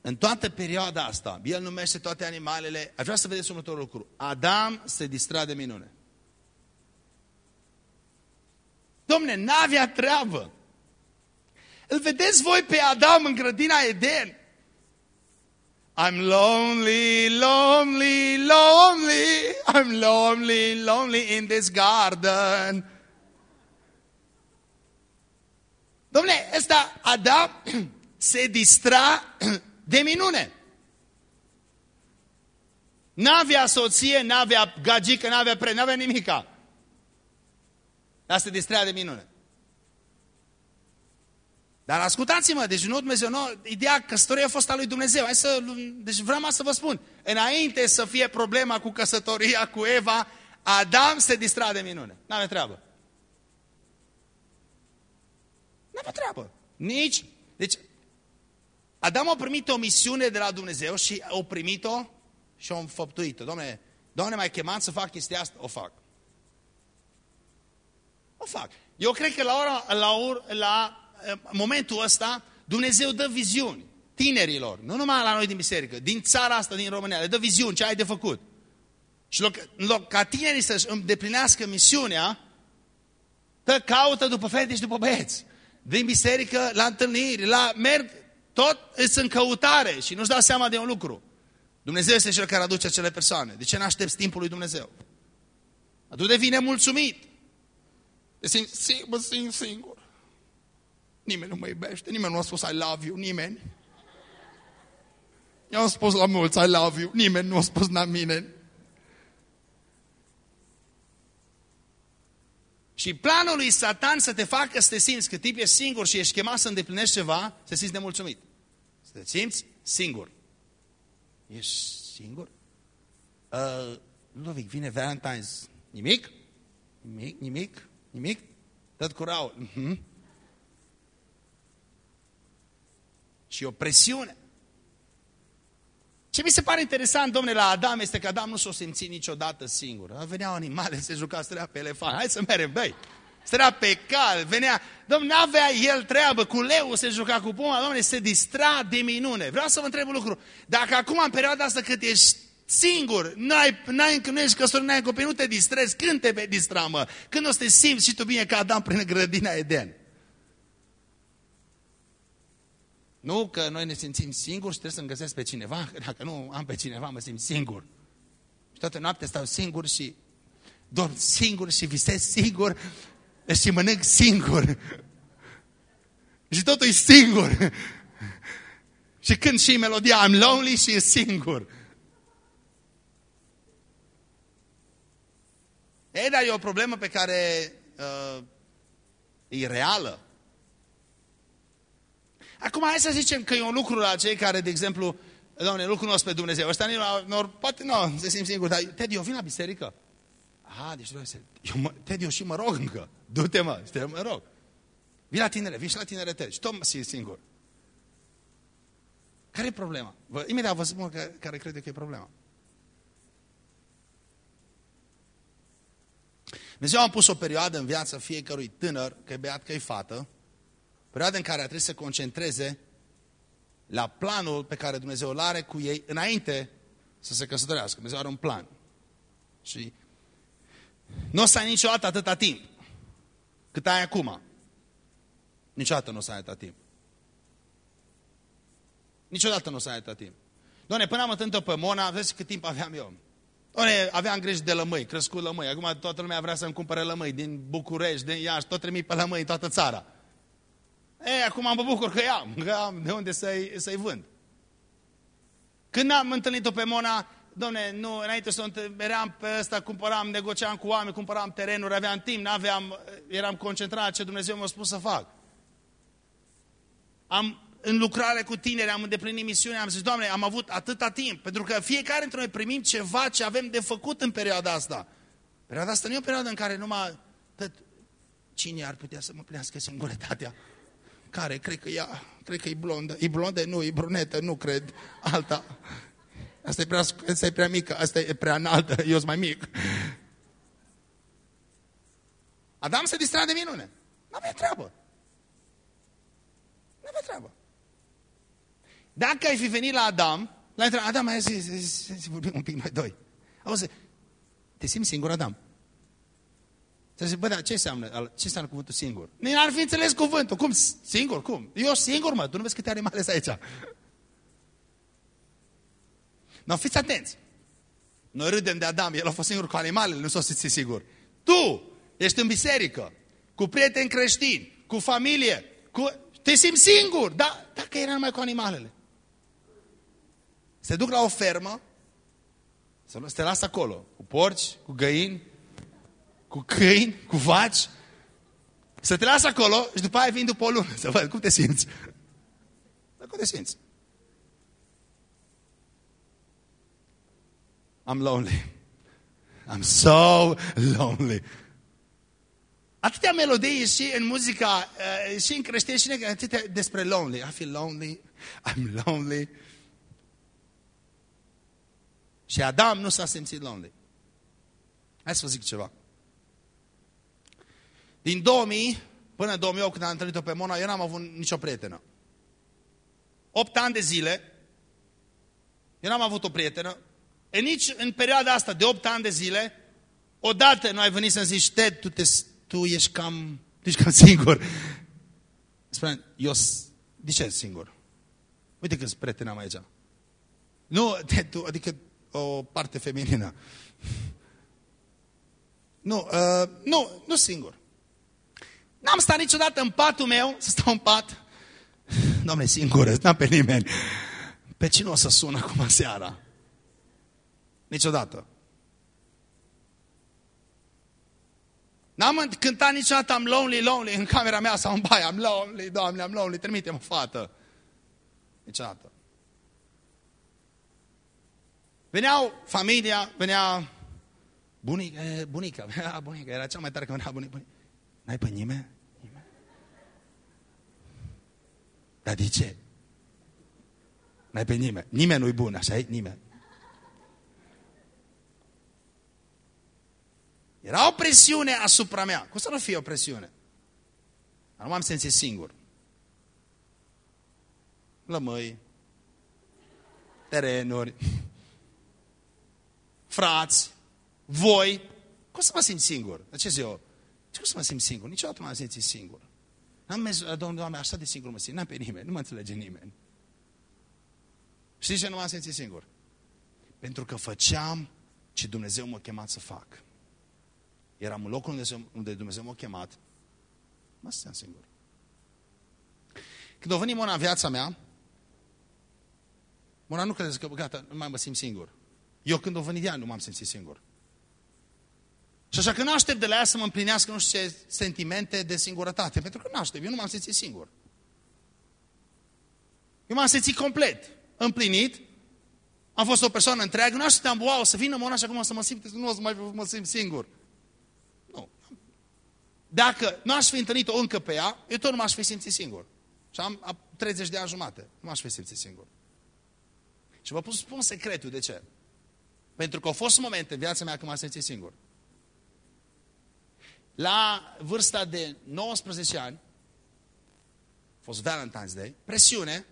În toată perioada asta, el numește toate animalele, aș vrea să vedeți următorul lucru. Adam se distra de minune. Domne, n-avea treabă. Îl vedeți voi pe Adam în grădina Eden? I'm lonely, lonely, lonely. I'm lonely, lonely in this garden. Domne, ăsta Adam se distra de minune. N-avea soție, n-avea gagică, n-avea pre, n-avea nimica. Dar se distrea de minune. Dar ascultați-mă, deci nu Dumnezeu, nu, ideea căsătoriei a fost a lui Dumnezeu. Hai să, deci vreau să vă spun, înainte să fie problema cu căsătoria cu Eva, Adam se distra de minune. N-avea treabă. N-avea treabă. Nici. Deci, Adam a primit o misiune de la Dumnezeu și a primit-o și a înfăptuit-o. Doamne, Doamne, m-ai chemat să fac chestia asta? O fac. O fac. Eu cred că la, ora, la, la momentul ăsta, Dumnezeu dă viziuni tinerilor, nu numai la noi din biserică, din țara asta, din România, le dă viziuni, ce ai de făcut. Și loc, în loc ca tinerii să-și îndeplinească misiunea, tă caută după fete și după băieți. Din biserică, la întâlniri, la merg, tot sunt în căutare și nu-și dau seama de un lucru. Dumnezeu este cel care aduce acele persoane. De ce nu aștepți timpul lui Dumnezeu? Atunci devine mulțumit. Te simți, mă simt singur. Nimeni nu mă iubește, nimeni nu a spus I love you, nimeni. Eu am spus la mulți I love you, nimeni nu a spus la mine. Și planul lui Satan să te facă să te simți că tip e singur și ești chemat să îndeplinești ceva, să te simți nemulțumit. Să te simți singur. Ești singur? Uh, Ludovic, vine Valentine's. Nimic? Nimic? Nimic? Nimic? Tot curau. Uh mhm. -huh. Și o presiune. Ce mi se pare interesant, domnule, la Adam este că Adam nu s-o simțit niciodată singur. Veneau animale, se juca, stărea pe elefant. Hai să mergem, băi! Stărea pe cal, venea... Domnule, n-avea el treabă, cu leu se juca cu puma, domnule, se distra de minune. Vreau să vă întreb un lucru. Dacă acum, în perioada asta, cât ești singur, n-ai, n-ai, nu ești căsătorit, n-ai copii, nu te distrezi, când te vei distra, mă? Când o să te simți și tu bine ca Adam prin grădina Eden? Nu că noi ne simțim singuri și trebuie să-mi găsesc pe cineva, că dacă nu am pe cineva, mă simt singur. Și toată noaptea stau singur și dorm singur și visez singur și mănânc singur. Și totul e singur. Și când și melodia I'm lonely și e singur. Ei, dar e o problemă pe care uh, e reală. Acum hai să zicem că e un lucru la cei care, de exemplu, Doamne, nu cunosc pe Dumnezeu. Ăsta nu, nu, poate nu, se simt singur, dar Ted, eu vin la biserică. Aha, deci eu, mă, Ted, eu și mă rog încă. Du-te, mă, te mă rog. Vin la tinere, vin și la tinere Ted. Și tot mă simt singur. Care e problema? Vă, imediat vă spun că, care crede că e problema. Dumnezeu a pus o perioadă în viața fiecărui tânăr, că e beat, că e fată, Perioada în care a trebuit să concentreze la planul pe care Dumnezeu îl are cu ei înainte să se căsătorească. Dumnezeu are un plan. Și Nu o să ai niciodată atâta timp cât ai acum. Niciodată nu o să ai atâta timp. Niciodată nu o să ai atâta timp. Doamne, până am întâlnit pe Mona, vezi cât timp aveam eu. Doamne, aveam grijă de lămâi, crescut lămâi. Acum toată lumea vrea să-mi cumpere lămâi din București, din Iași, tot trimit pe lămâi în toată țara. E, acum mă bucur că am, că am de unde să-i să, vând. Când am întâlnit-o pe Mona, Doamne, nu, înainte să eram pe ăsta, cumpăram, negociam cu oameni, cumpăram terenuri, aveam timp, aveam, eram concentrat ce Dumnezeu mi-a spus să fac. Am, în lucrare cu tineri, am îndeplinit misiunea, am zis, Doamne, am avut atâta timp, pentru că fiecare dintre noi primim ceva ce avem de făcut în perioada asta. Perioada asta nu e o perioadă în care numai, tăt, cine ar putea să mă plească singurătatea? Care? Cred că ea, cred că e blondă. E blondă? Nu, e brunetă, nu cred. Alta. Asta e prea, asta e prea mică, asta e prea înaltă, eu sunt mai mic. Adam se distrea de minune. Nu avea treabă. Nu avea treabă. Dacă ai fi venit la Adam, la întrebat, Adam, hai să, să, să, să vorbim un pic noi doi. Auzi, te simți singur, Adam? Să zic, bă, dar ce înseamnă, ce înseamnă cuvântul singur? Nu ar fi înțeles cuvântul. Cum? Singur? Cum? Eu singur, mă. Tu nu vezi câte animale sunt aici. No, fiți atenți. Noi râdem de Adam, el a fost singur cu animalele, nu s-o simți sigur. Tu ești în biserică, cu prieteni creștini, cu familie, cu... te simți singur, dar dacă era numai cu animalele. Se duc la o fermă, să te lasă acolo, cu porci, cu găini, cu câini, cu vaci, să te lasă acolo și după aia vin după o lună să văd cum te simți. Dar cum te simți? I'm lonely. I'm so lonely. Atâtea melodii și în muzica, uh, și în creștin, și în atâtea despre lonely. I feel lonely, I'm lonely. Și Adam nu s-a simțit lonely. Hai să vă zic ceva. Din 2000 până în 2008, când am întâlnit-o pe Mona, eu n-am avut nicio prietenă. 8 ani de zile, eu n-am avut o prietenă, E nici în perioada asta de 8 ani de zile, odată nu ai venit să-mi zici, Ted, tu, te, tu ești cam, tu ești cam singur. Spune, eu, de ce singur? Uite că sunt prietena aici. Nu, Ted, tu, adică o parte feminină. Nu, uh, nu, nu singur. N-am stat niciodată în patul meu, să stau în pat. Doamne, singură, n-am pe nimeni. Pe cine o să sună acum seara? Niciodată. N-am cântat niciodată am lonely, lonely în camera mea sau în baie. Am lonely, Doamne, am lonely, trimite-mă fată. Niciodată. Veneau familia, venea bunica, bunica, venea bunica, era cea mai tare că venea bunica. N-ai pe nimeni? nimeni? Dar de ce? N-ai pe nimeni. Nimeni nu-i bun, așa e? Nimeni. Era o presiune asupra mea. Cum să nu fie o presiune? Dar nu m-am simțit singur. Lămâi, terenuri, frați, voi. Cum să mă simt singur? De ce zic eu? Ce cum să mă simt singur? Niciodată nu m-am simțit singur. N-am mers, domnul, doamne, așa de singur mă simt. N-am pe nimeni, nu mă înțelege nimeni. Știți ce nu m-am simțit singur? Pentru că făceam ce Dumnezeu m-a chemat să fac. Eram în locul unde, unde Dumnezeu m-a chemat. Mă stăteam singur. Când a venit Mona în viața mea, Mona nu crede că gata, nu mai mă simt singur. Eu când a venit ea nu m-am simțit singur. Și așa că nu aștept de la ea să mă împlinească nu știu ce sentimente de singurătate. Pentru că nu aștept, eu nu m-am simțit singur. Eu m-am simțit complet, împlinit, am fost o persoană întreagă, nu așteptam, wow, să vină Monaș și acum să mă simt, nu o să mai mă simt singur. Dacă nu aș fi întâlnit-o încă pe ea, eu tot nu m-aș fi simțit singur. Și am 30 de ani jumate. Nu m-aș fi simțit singur. Și vă spun secretul de ce. Pentru că au fost momente în viața mea când m-am simțit singur. La vârsta de 19 ani, a fost Valentine's Day, presiune,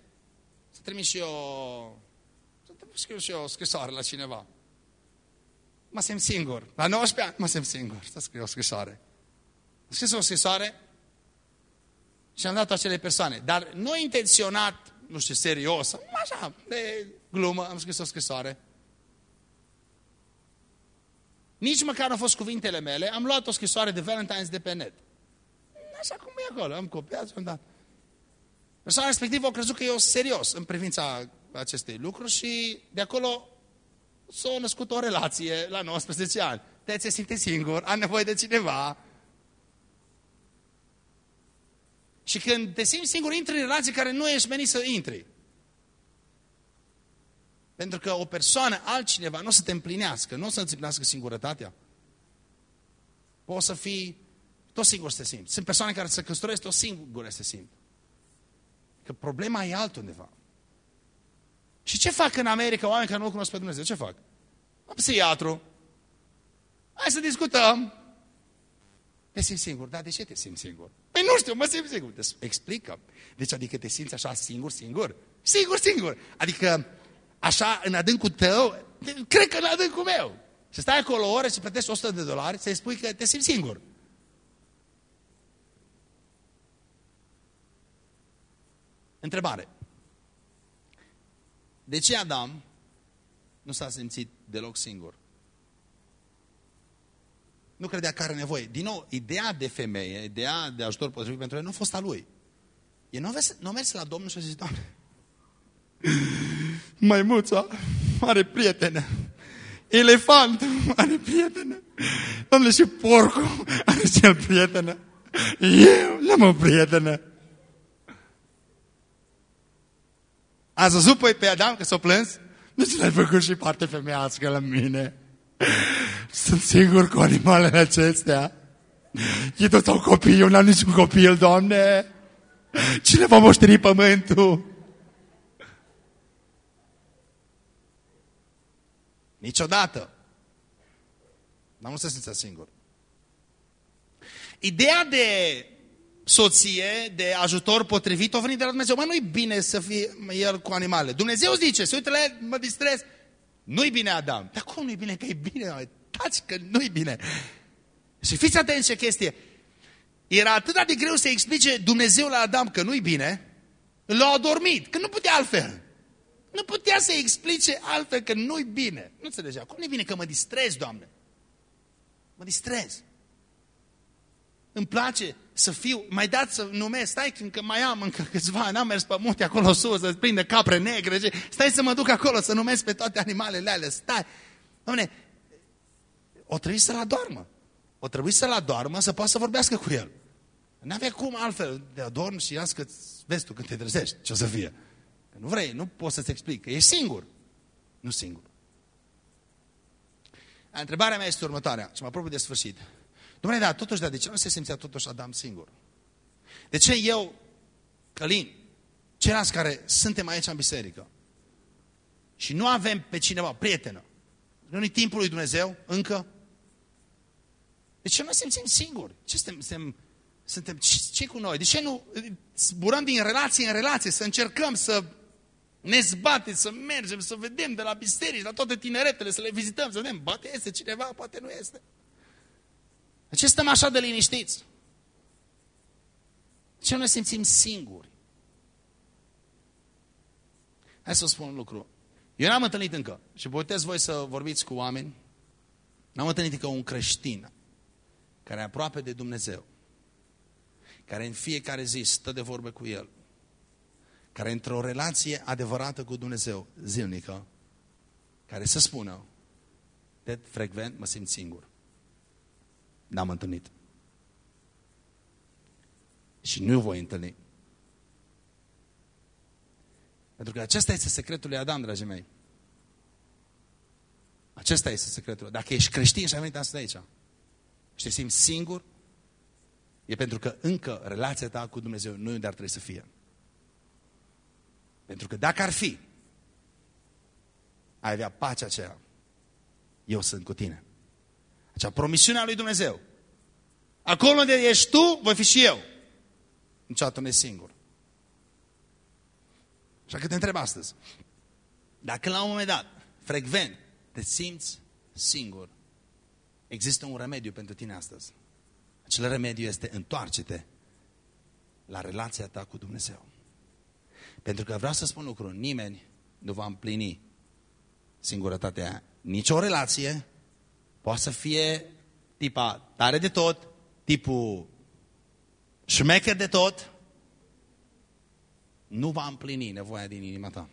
să trimis și eu, să trimis și eu o scrisoare la cineva. mă simt singur. La 19 ani, mă simt singur. Să scriu o scrisoare. Scris o scrisoare și am dat-o acelei persoane. Dar nu intenționat, nu știu, serios, așa, de glumă, am scris o scrisoare. Nici măcar nu au fost cuvintele mele, am luat o scrisoare de Valentine's de pe net. Așa cum e acolo, am copiat și am dat. Persoana respectivă a crezut că eu serios în privința acestei lucruri și de acolo s-a născut o relație la 19 ani. Te se simte singur, am nevoie de cineva. Și când te simți singur, intri în relații care nu ești menit să intri. Pentru că o persoană, altcineva, nu o să te împlinească, nu o să împlinească singurătatea. Poți să fii tot singur să te simți. Sunt persoane care se căsătoresc tot singure să se simt. Că problema e altundeva. Și ce fac în America oameni care nu cunosc pe Dumnezeu? Ce fac? Am psihiatru. Hai să discutăm. Te simți singur. Da, de ce te simți singur? Păi nu știu, mă simt singur. Te explică. Deci adică te simți așa singur, singur? Singur, singur. Adică așa în adâncul tău, cred că în adâncul meu. Și stai acolo o oră și plătești 100 de dolari să-i spui că te simți singur. Întrebare. De ce Adam nu s-a simțit deloc singur? Nu credea că are nevoie. Din nou, ideea de femeie, ideea de ajutor potrivit pentru el nu a fost a lui. El nu a mers, nu a mers la Domnul și a zis, Doamne, maimuța are prietenă. Elefant are prietenă. Doamne, și porcul are cel prietenă. Eu n-am o prietenă. Ați văzut păi pe Adam că s-a plâns? Nu ți l-ai făcut și parte femeiască la mine. Sunt sigur cu animalele acestea. Ei toți au copii, eu n-am niciun copil, Doamne. Cine va moșteni pământul? Niciodată. Dar nu se simțea singur. Ideea de soție, de ajutor potrivit, o venit de la Dumnezeu. Mă, nu-i bine să fie el cu animale. Dumnezeu zice, se uită la el, mă distrez. Nu-i bine, Adam. Dar cum nu-i bine? Că e bine, taci că nu-i bine. Și fiți atenți ce chestie. Era atât de greu să explice Dumnezeu la Adam că nu-i bine, l-a adormit, că nu putea altfel. Nu putea să explice altfel că nu-i bine. Nu înțelegea. Cum nu-i bine? Că mă distrez, Doamne. Mă distrez. Îmi place să fiu, mai dat să numesc, stai că mai am încă câțiva ani, am mers pe munte acolo sus, să prinde capre negre, stai să mă duc acolo să numesc pe toate animalele alea, stai. Doamne, o trebuie să-l adormă. O trebuie să-l adormă să poată să vorbească cu el. N-avea cum altfel de adorm și ia că vezi tu când te trezești, ce o să fie. Că nu vrei, nu poți să-ți explic, că ești singur. Nu singur. Întrebarea mea este următoarea și mă apropie de sfârșit. Dom'le, dar totuși, dar de ce nu se simțea totuși Adam singur? De ce eu, Călin, ceilalți care suntem aici în biserică și nu avem pe cineva, prietenă, nu-i timpul lui Dumnezeu încă? De ce nu ne simțim singuri? Ce suntem, suntem, suntem ce cu noi? De ce nu zburăm din relație în relație, să încercăm să ne zbate, să mergem, să vedem de la biserici, la toate tineretele, să le vizităm, să vedem, poate este cineva, poate nu este. De ce stăm așa de liniștiți? De ce nu ne simțim singuri? Hai să spun un lucru. Eu n-am întâlnit încă, și puteți voi să vorbiți cu oameni, n-am întâlnit încă un creștin care e aproape de Dumnezeu, care în fiecare zi stă de vorbă cu El, care într-o relație adevărată cu Dumnezeu, zilnică, care să spună, de frecvent mă simt singur. N-am întâlnit. Și nu voi întâlni. Pentru că acesta este secretul lui Adam, dragii mei. Acesta este secretul. Dacă ești creștin și ai venit astăzi aici și te simți singur, e pentru că încă relația ta cu Dumnezeu nu e unde ar trebui să fie. Pentru că dacă ar fi, ai avea pacea aceea. Eu sunt cu tine. Acea promisiune a lui Dumnezeu. Acolo unde ești tu, voi fi și eu. Niciodată nu e singur. Așa că te întreb astăzi. Dacă la un moment dat, frecvent, te simți singur, Există un remediu pentru tine astăzi. Acel remediu este întoarce-te la relația ta cu Dumnezeu. Pentru că vreau să spun lucru, nimeni nu va împlini singurătatea aia. Nici o relație poate să fie tipa tare de tot, tipul șmecher de tot, nu va împlini nevoia din inima ta.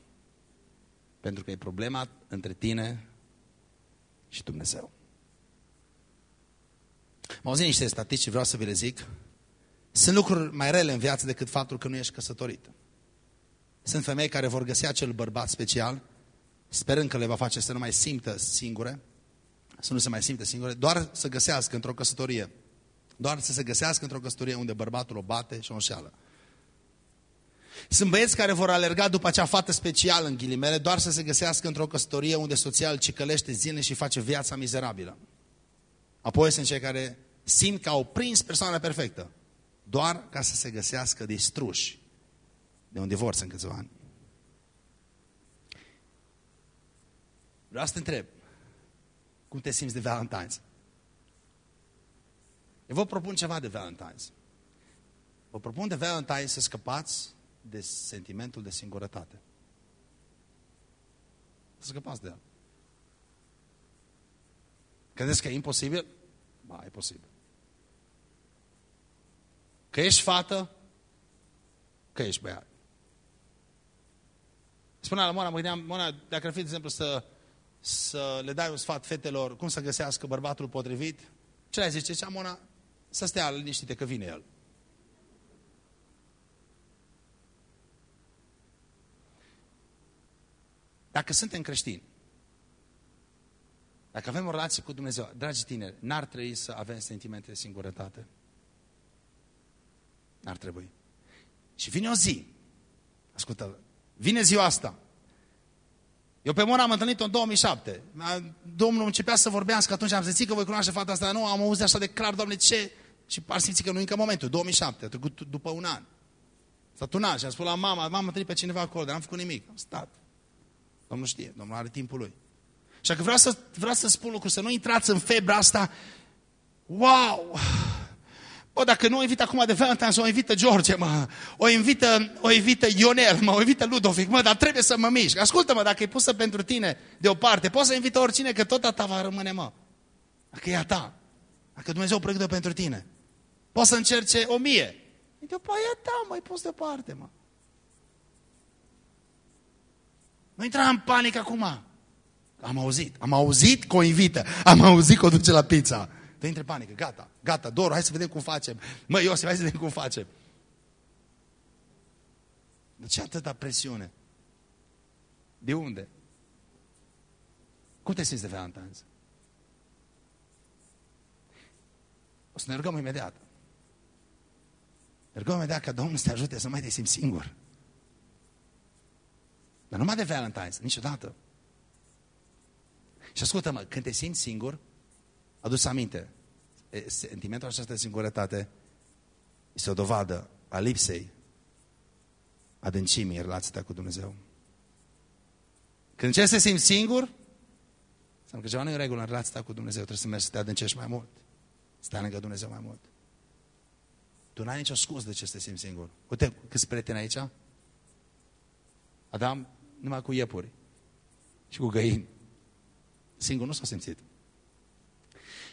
Pentru că e problema între tine și Dumnezeu. Mă auzit niște statistici, vreau să vi le zic. Sunt lucruri mai rele în viață decât faptul că nu ești căsătorit. Sunt femei care vor găsi acel bărbat special, sperând că le va face să nu mai simtă singure, să nu se mai simtă singure, doar să găsească într-o căsătorie. Doar să se găsească într-o căsătorie unde bărbatul o bate și o înșeală. Sunt băieți care vor alerga după acea fată specială, în ghilimele, doar să se găsească într-o căsătorie unde soția îl cicălește zilnic și face viața mizerabilă. Apoi sunt cei care simt că au prins persoana perfectă, doar ca să se găsească distruși de un divorț în câțiva ani. Vreau să te întreb, cum te simți de Valentine's? Eu vă propun ceva de Valentine's. Vă propun de Valentine's să scăpați de sentimentul de singurătate. Să scăpați de el. Credeți că e imposibil? Ba, e posibil. Că ești fată, că ești băiat. Spunea la Mona, mă gândeam, Mona, dacă ar fi, de exemplu, să, să le dai un sfat fetelor cum să găsească bărbatul potrivit, ce le zice? Cea Mona, să stea liniștite că vine el. Dacă suntem creștini, dacă avem o relație cu Dumnezeu, dragi tineri, n-ar trebui să avem sentimente de singurătate. N-ar trebui. Și vine o zi, ascultă, vine ziua asta. Eu pe Mona am întâlnit-o în 2007. Domnul începea să vorbească atunci, am zis că voi cunoaște fata asta. Nu, am auzit așa de clar, Doamne, ce? Și par simți că nu încă momentul, 2007, a trecut după un an. Stat un an și am spus la mama, mama, am întâlnit pe cineva acolo, dar n-am făcut nimic. Am stat. Domnul știe, Domnul are timpul lui. Și că vreau să, vreau să spun lucru, să nu intrați în febra asta. Wow! Bă, dacă nu o invită acum de Valentine's, o invită George, mă. O invită, o invită Ionel, mă. O invită Ludovic, mă. Dar trebuie să mă mișc. Ascultă-mă, dacă e pusă pentru tine deoparte, poți să invită oricine, că tot a ta va rămâne, mă. Dacă e a ta. Dacă Dumnezeu pregătă pentru tine. Poți să încerce o mie. Uite, păi e a ta, mă. E pus deoparte, mă. Nu intra în panică acum. Am auzit, am auzit că o invită, am auzit că o duce la pizza. Te intre panică, gata, gata, Doru, hai să vedem cum facem. Măi, Iosif, hai să vedem cum facem. De ce atâta presiune? De unde? Cum te simți de Valentine's? O să ne rugăm imediat. Ne rugăm imediat ca Domnul să te ajute să mai te simți singur. Dar numai de Valentine's, niciodată. Și ascultă-mă, când te simți singur, adu aminte, sentimentul acesta de singurătate este o dovadă a lipsei adâncimii în relația ta cu Dumnezeu. Când ce să te simți singur, înseamnă că ceva nu e în regulă în relația ta cu Dumnezeu. Trebuie să mergi să te adâncești mai mult. Să te lângă Dumnezeu mai mult. Tu n-ai nicio scuză de ce să te simți singur. Uite câți prieteni aici. Adam numai cu iepuri și cu găini. Singur nu s-a simțit.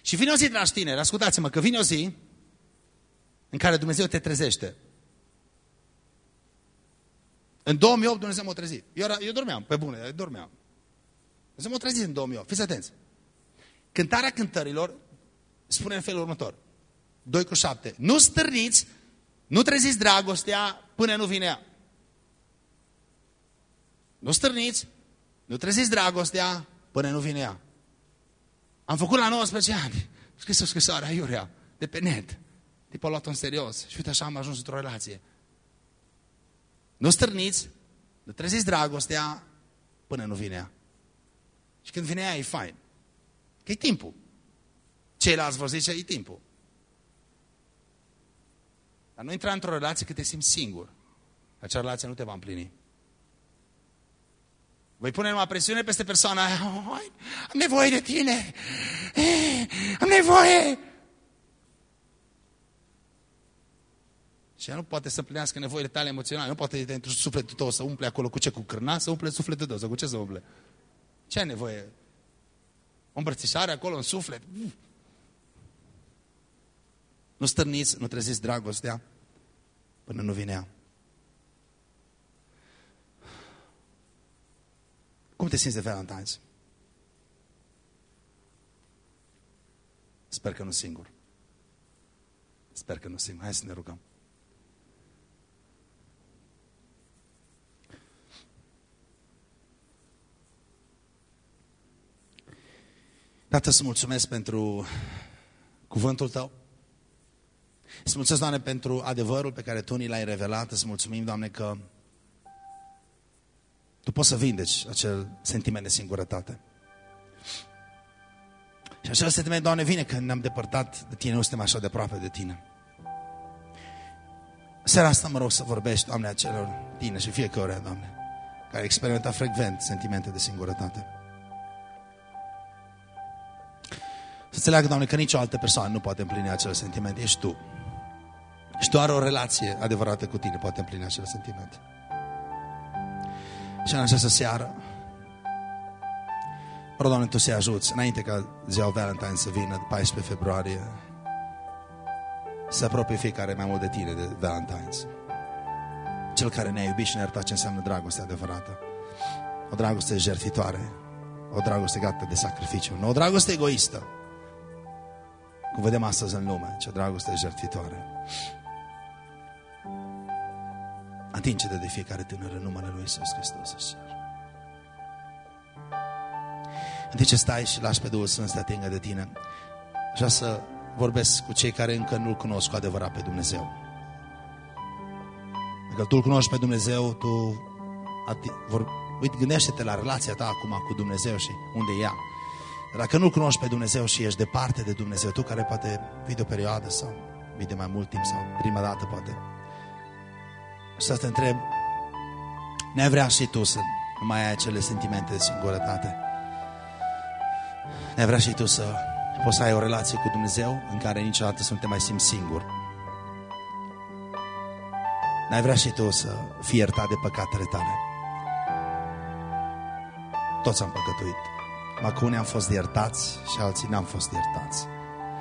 Și vine o zi, dragi tineri, ascultați-mă, că vine o zi în care Dumnezeu te trezește. În 2008 Dumnezeu m-a trezit. Eu, era, eu dormeam, pe bune, eu dormeam. Dumnezeu m-a trezit în 2008. Fiți atenți. Cântarea cântărilor spune în felul următor. 2 cu 7. Nu stârniți, nu treziți dragostea până nu vine ea. Nu stârniți, nu treziți dragostea până nu vine ea. Am făcut la 19 ani. Scris o scrisoare aiurea, de pe net. Tipul a luat în serios. Și uite așa am ajuns într-o relație. Nu stârniți, nu treziți dragostea până nu vine ea. Și când vine ea, e fain. Că e timpul. Ceilalți vor zice, e timpul. Dar nu intra într-o relație cât te simți singur. Acea relație nu te va împlini. Voi pune numai presiune peste persoana aia. Oh, am nevoie de tine. Eh, am nevoie. Și ea nu poate să împlinească nevoile tale emoționale. Nu poate pentru sufletul tău să umple acolo cu ce? Cu cârna? Să umple sufletul tău. Sau cu ce să umple? Ce ai nevoie? O îmbrățișare acolo în suflet? Nu stârniți, nu treziți dragostea până nu vine ea. Cum te simți de Valentine's? Sper că nu singur. Sper că nu singur. Hai să ne rugăm. Tată, să mulțumesc pentru cuvântul Tău. Să mulțumesc, Doamne, pentru adevărul pe care Tu ni l-ai revelat. Să mulțumim, Doamne, că Tu poți să vindeci acel sentiment de singurătate. Și acel sentiment, Doamne, vine când ne-am depărtat de Tine, nu suntem așa de aproape de Tine. Seara asta mă rog să vorbești, Doamne, acelor tine și fiecare, Doamne, care experimentă frecvent sentimente de singurătate. Să înțeleagă, Doamne, că nicio altă persoană nu poate împlini acel sentiment. Ești Tu. Și doar o relație adevărată cu Tine poate împlini acel sentiment. Și în această seară, rog, Doamne, Tu să-i ajuți, înainte ca ziua Valentine să vină, 14 februarie, să apropie fiecare mai mult de Tine, de Valentine's. Cel care ne-a iubit și ne-a iertat ce înseamnă dragoste adevărată. O dragoste jertfitoare, o dragoste gata de sacrificiu, nu o dragoste egoistă, cum vedem astăzi în lume, ce dragoste jertfitoare. Atinge-te de fiecare tânăr în numele Lui Iisus Hristos. Așa. În timp ce stai și lași pe Duhul Sfânt să te atingă de tine, așa să vorbesc cu cei care încă nu-L cunosc cu adevărat pe Dumnezeu. Dacă tu îl cunoști pe Dumnezeu, tu vor, uite, gândește-te la relația ta acum cu Dumnezeu și unde e ea. Dacă nu-L cunoști pe Dumnezeu și ești departe de Dumnezeu, tu care poate vii de o perioadă sau vii de mai mult timp sau prima dată poate, să te întreb, ne vrea și tu să nu mai ai acele sentimente de singurătate? Ne vrea și tu să poți să ai o relație cu Dumnezeu în care niciodată să nu te mai simți singur? N-ai vrea și tu să fii iertat de păcatele tale? Toți am păcătuit. Acum unii am fost iertați și alții n-am fost iertați.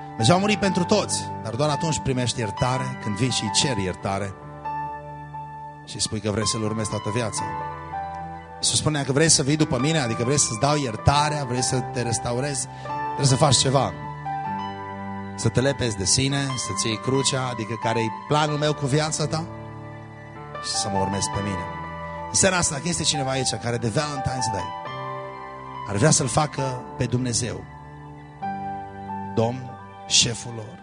Dumnezeu a murit pentru toți, dar doar atunci primești iertare, când vii și ceri iertare și spui că vrei să-L urmezi toată viața. Iisus spunea că vrei să vii după mine, adică vrei să-ți dau iertarea, vrei să te restaurezi, trebuie să faci ceva. Să te lepezi de sine, să-ți iei crucea, adică care e planul meu cu viața ta și să mă urmezi pe mine. În seara asta, dacă este cineva aici care de Valentine's Day ar vrea să-L facă pe Dumnezeu, Domn, șeful lor,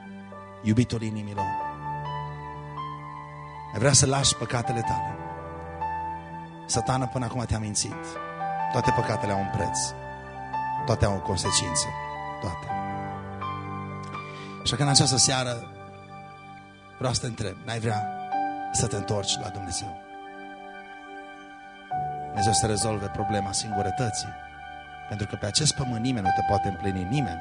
iubitul inimilor, ai vrea să lași păcatele tale. Satană până acum te-a mințit. Toate păcatele au un preț. Toate au o consecință. Toate. Așa că în această seară vreau să te întreb, n-ai vrea să te întorci la Dumnezeu? Dumnezeu să rezolve problema singurătății. Pentru că pe acest pământ nimeni nu te poate împlini, nimeni.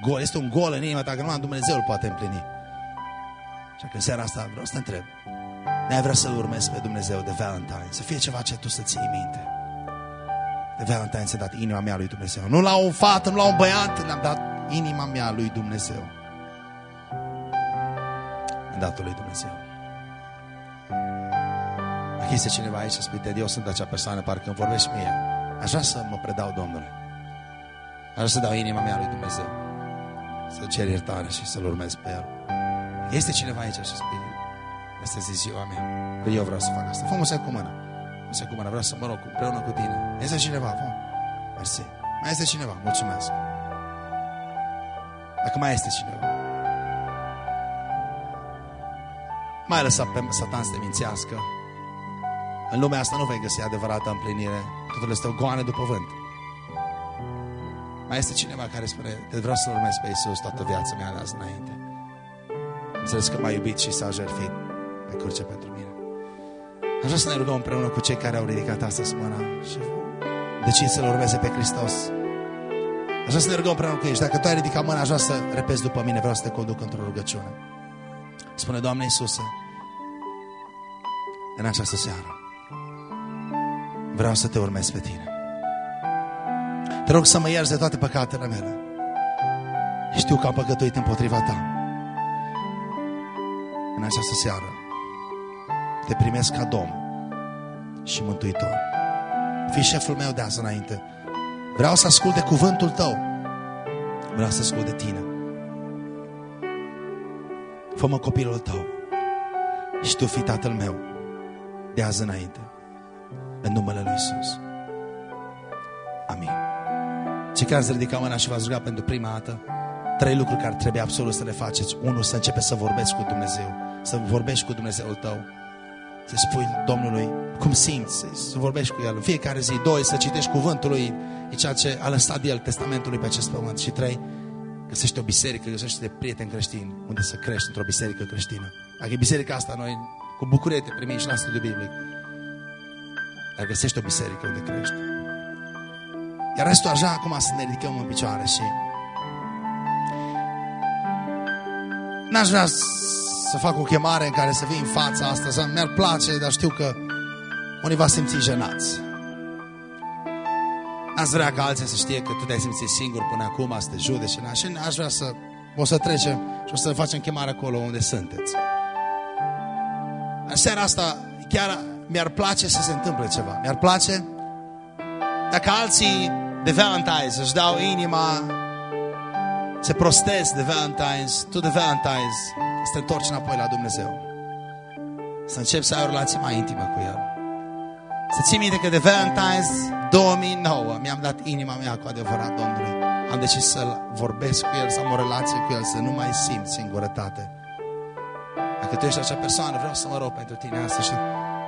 Gol, este un gol în inima ta, că numai Dumnezeu îl poate împlini. Așa că în seara asta vreau să te întreb. Ne-ai vrea să-L urmezi pe Dumnezeu de Valentine, să fie ceva ce tu să ții minte. De Valentine ți-a dat inima mea lui Dumnezeu. Nu la o fată, nu la un băiat, le-am dat inima mea lui Dumnezeu. Am dat-o lui Dumnezeu. Dacă este cineva aici și spune, eu sunt acea persoană, parcă îmi vorbești mie. Aș vrea să mă predau Domnului. Aș vrea să dau inima mea lui Dumnezeu. Să cer iertare și să-L urmez pe El. Este cineva aici și spune, este zi ziua mea. Că eu vreau să fac asta. Fă un cu mână. Un cu mână. Vreau să mă rog împreună cu tine. Este cineva? Fă. Mersi. Mai este cineva? Mulțumesc. Dacă mai este cineva. Mai lăsa pe satan să te mințească. În lumea asta nu vei găsi adevărată împlinire. Totul este o goană după vânt. Mai este cineva care spune, te vreau să urmez pe Iisus toată viața mea de azi înainte. Înțeles că m-a iubit și s-a jertfit pe cruce pentru mine. Aș vrea să ne rugăm împreună cu cei care au ridicat astăzi mâna și decid să-L urmeze pe Hristos. Aș vrea să ne rugăm împreună cu ei. Și dacă tu ai ridicat mâna, aș vrea să repezi după mine, vreau să te conduc într-o rugăciune. Spune, Doamne Iisuse, în această seară, vreau să te urmez pe tine. Te rog să mă ierzi de toate păcatele mele. Știu că am păcătuit împotriva ta. În această seară te primesc ca Domn și Mântuitor. Fii șeful meu de azi înainte. Vreau să ascult de cuvântul tău. Vreau să ascult de tine. Fă-mă copilul tău și tu fii tatăl meu de azi înainte. În numele Lui Isus. Amin. Cei care ați ridicat mâna și v-ați rugat pentru prima dată, trei lucruri care trebuie absolut să le faceți. Unu, să începeți să vorbești cu Dumnezeu. Să vorbești cu Dumnezeul tău. Să spui Domnului cum simți, să vorbești cu El în fiecare zi. Doi, să citești cuvântul Lui, e ceea ce a lăsat El testamentul Lui pe acest pământ. Și trei, găsește o biserică, găsește de prieteni creștini unde să crești într-o biserică creștină. Dacă e biserica asta, noi cu bucurie te primim și la studiu biblic. Dar găsești o biserică unde crești. Iar restul așa, acum să ne ridicăm în picioare și n-aș vrea să fac o chemare în care să vii în fața asta, mi-ar place, dar știu că unii va simți jenați. Aș vrea ca alții să știe că tu te-ai simțit singur până acum, să te judeci și aș vrea să o să trecem și o să facem chemare acolo unde sunteți. În seara asta chiar mi-ar place să se întâmple ceva. Mi-ar place dacă alții de Valentine's își dau inima, se prostez de Valentine's, tu de Valentine's, să te întorci înapoi la Dumnezeu. Să începi să ai o relație mai intimă cu El. Să ții minte că de Valentine's 2009 mi-am dat inima mea cu adevărat Domnului. Am decis să-L vorbesc cu El, să am o relație cu El, să nu mai simt singurătate. Dacă tu ești acea persoană, vreau să mă rog pentru tine asta și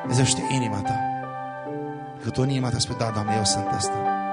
Dumnezeu știe inima ta. Că tu în inima ta spui, da, Doamne, eu sunt ăsta.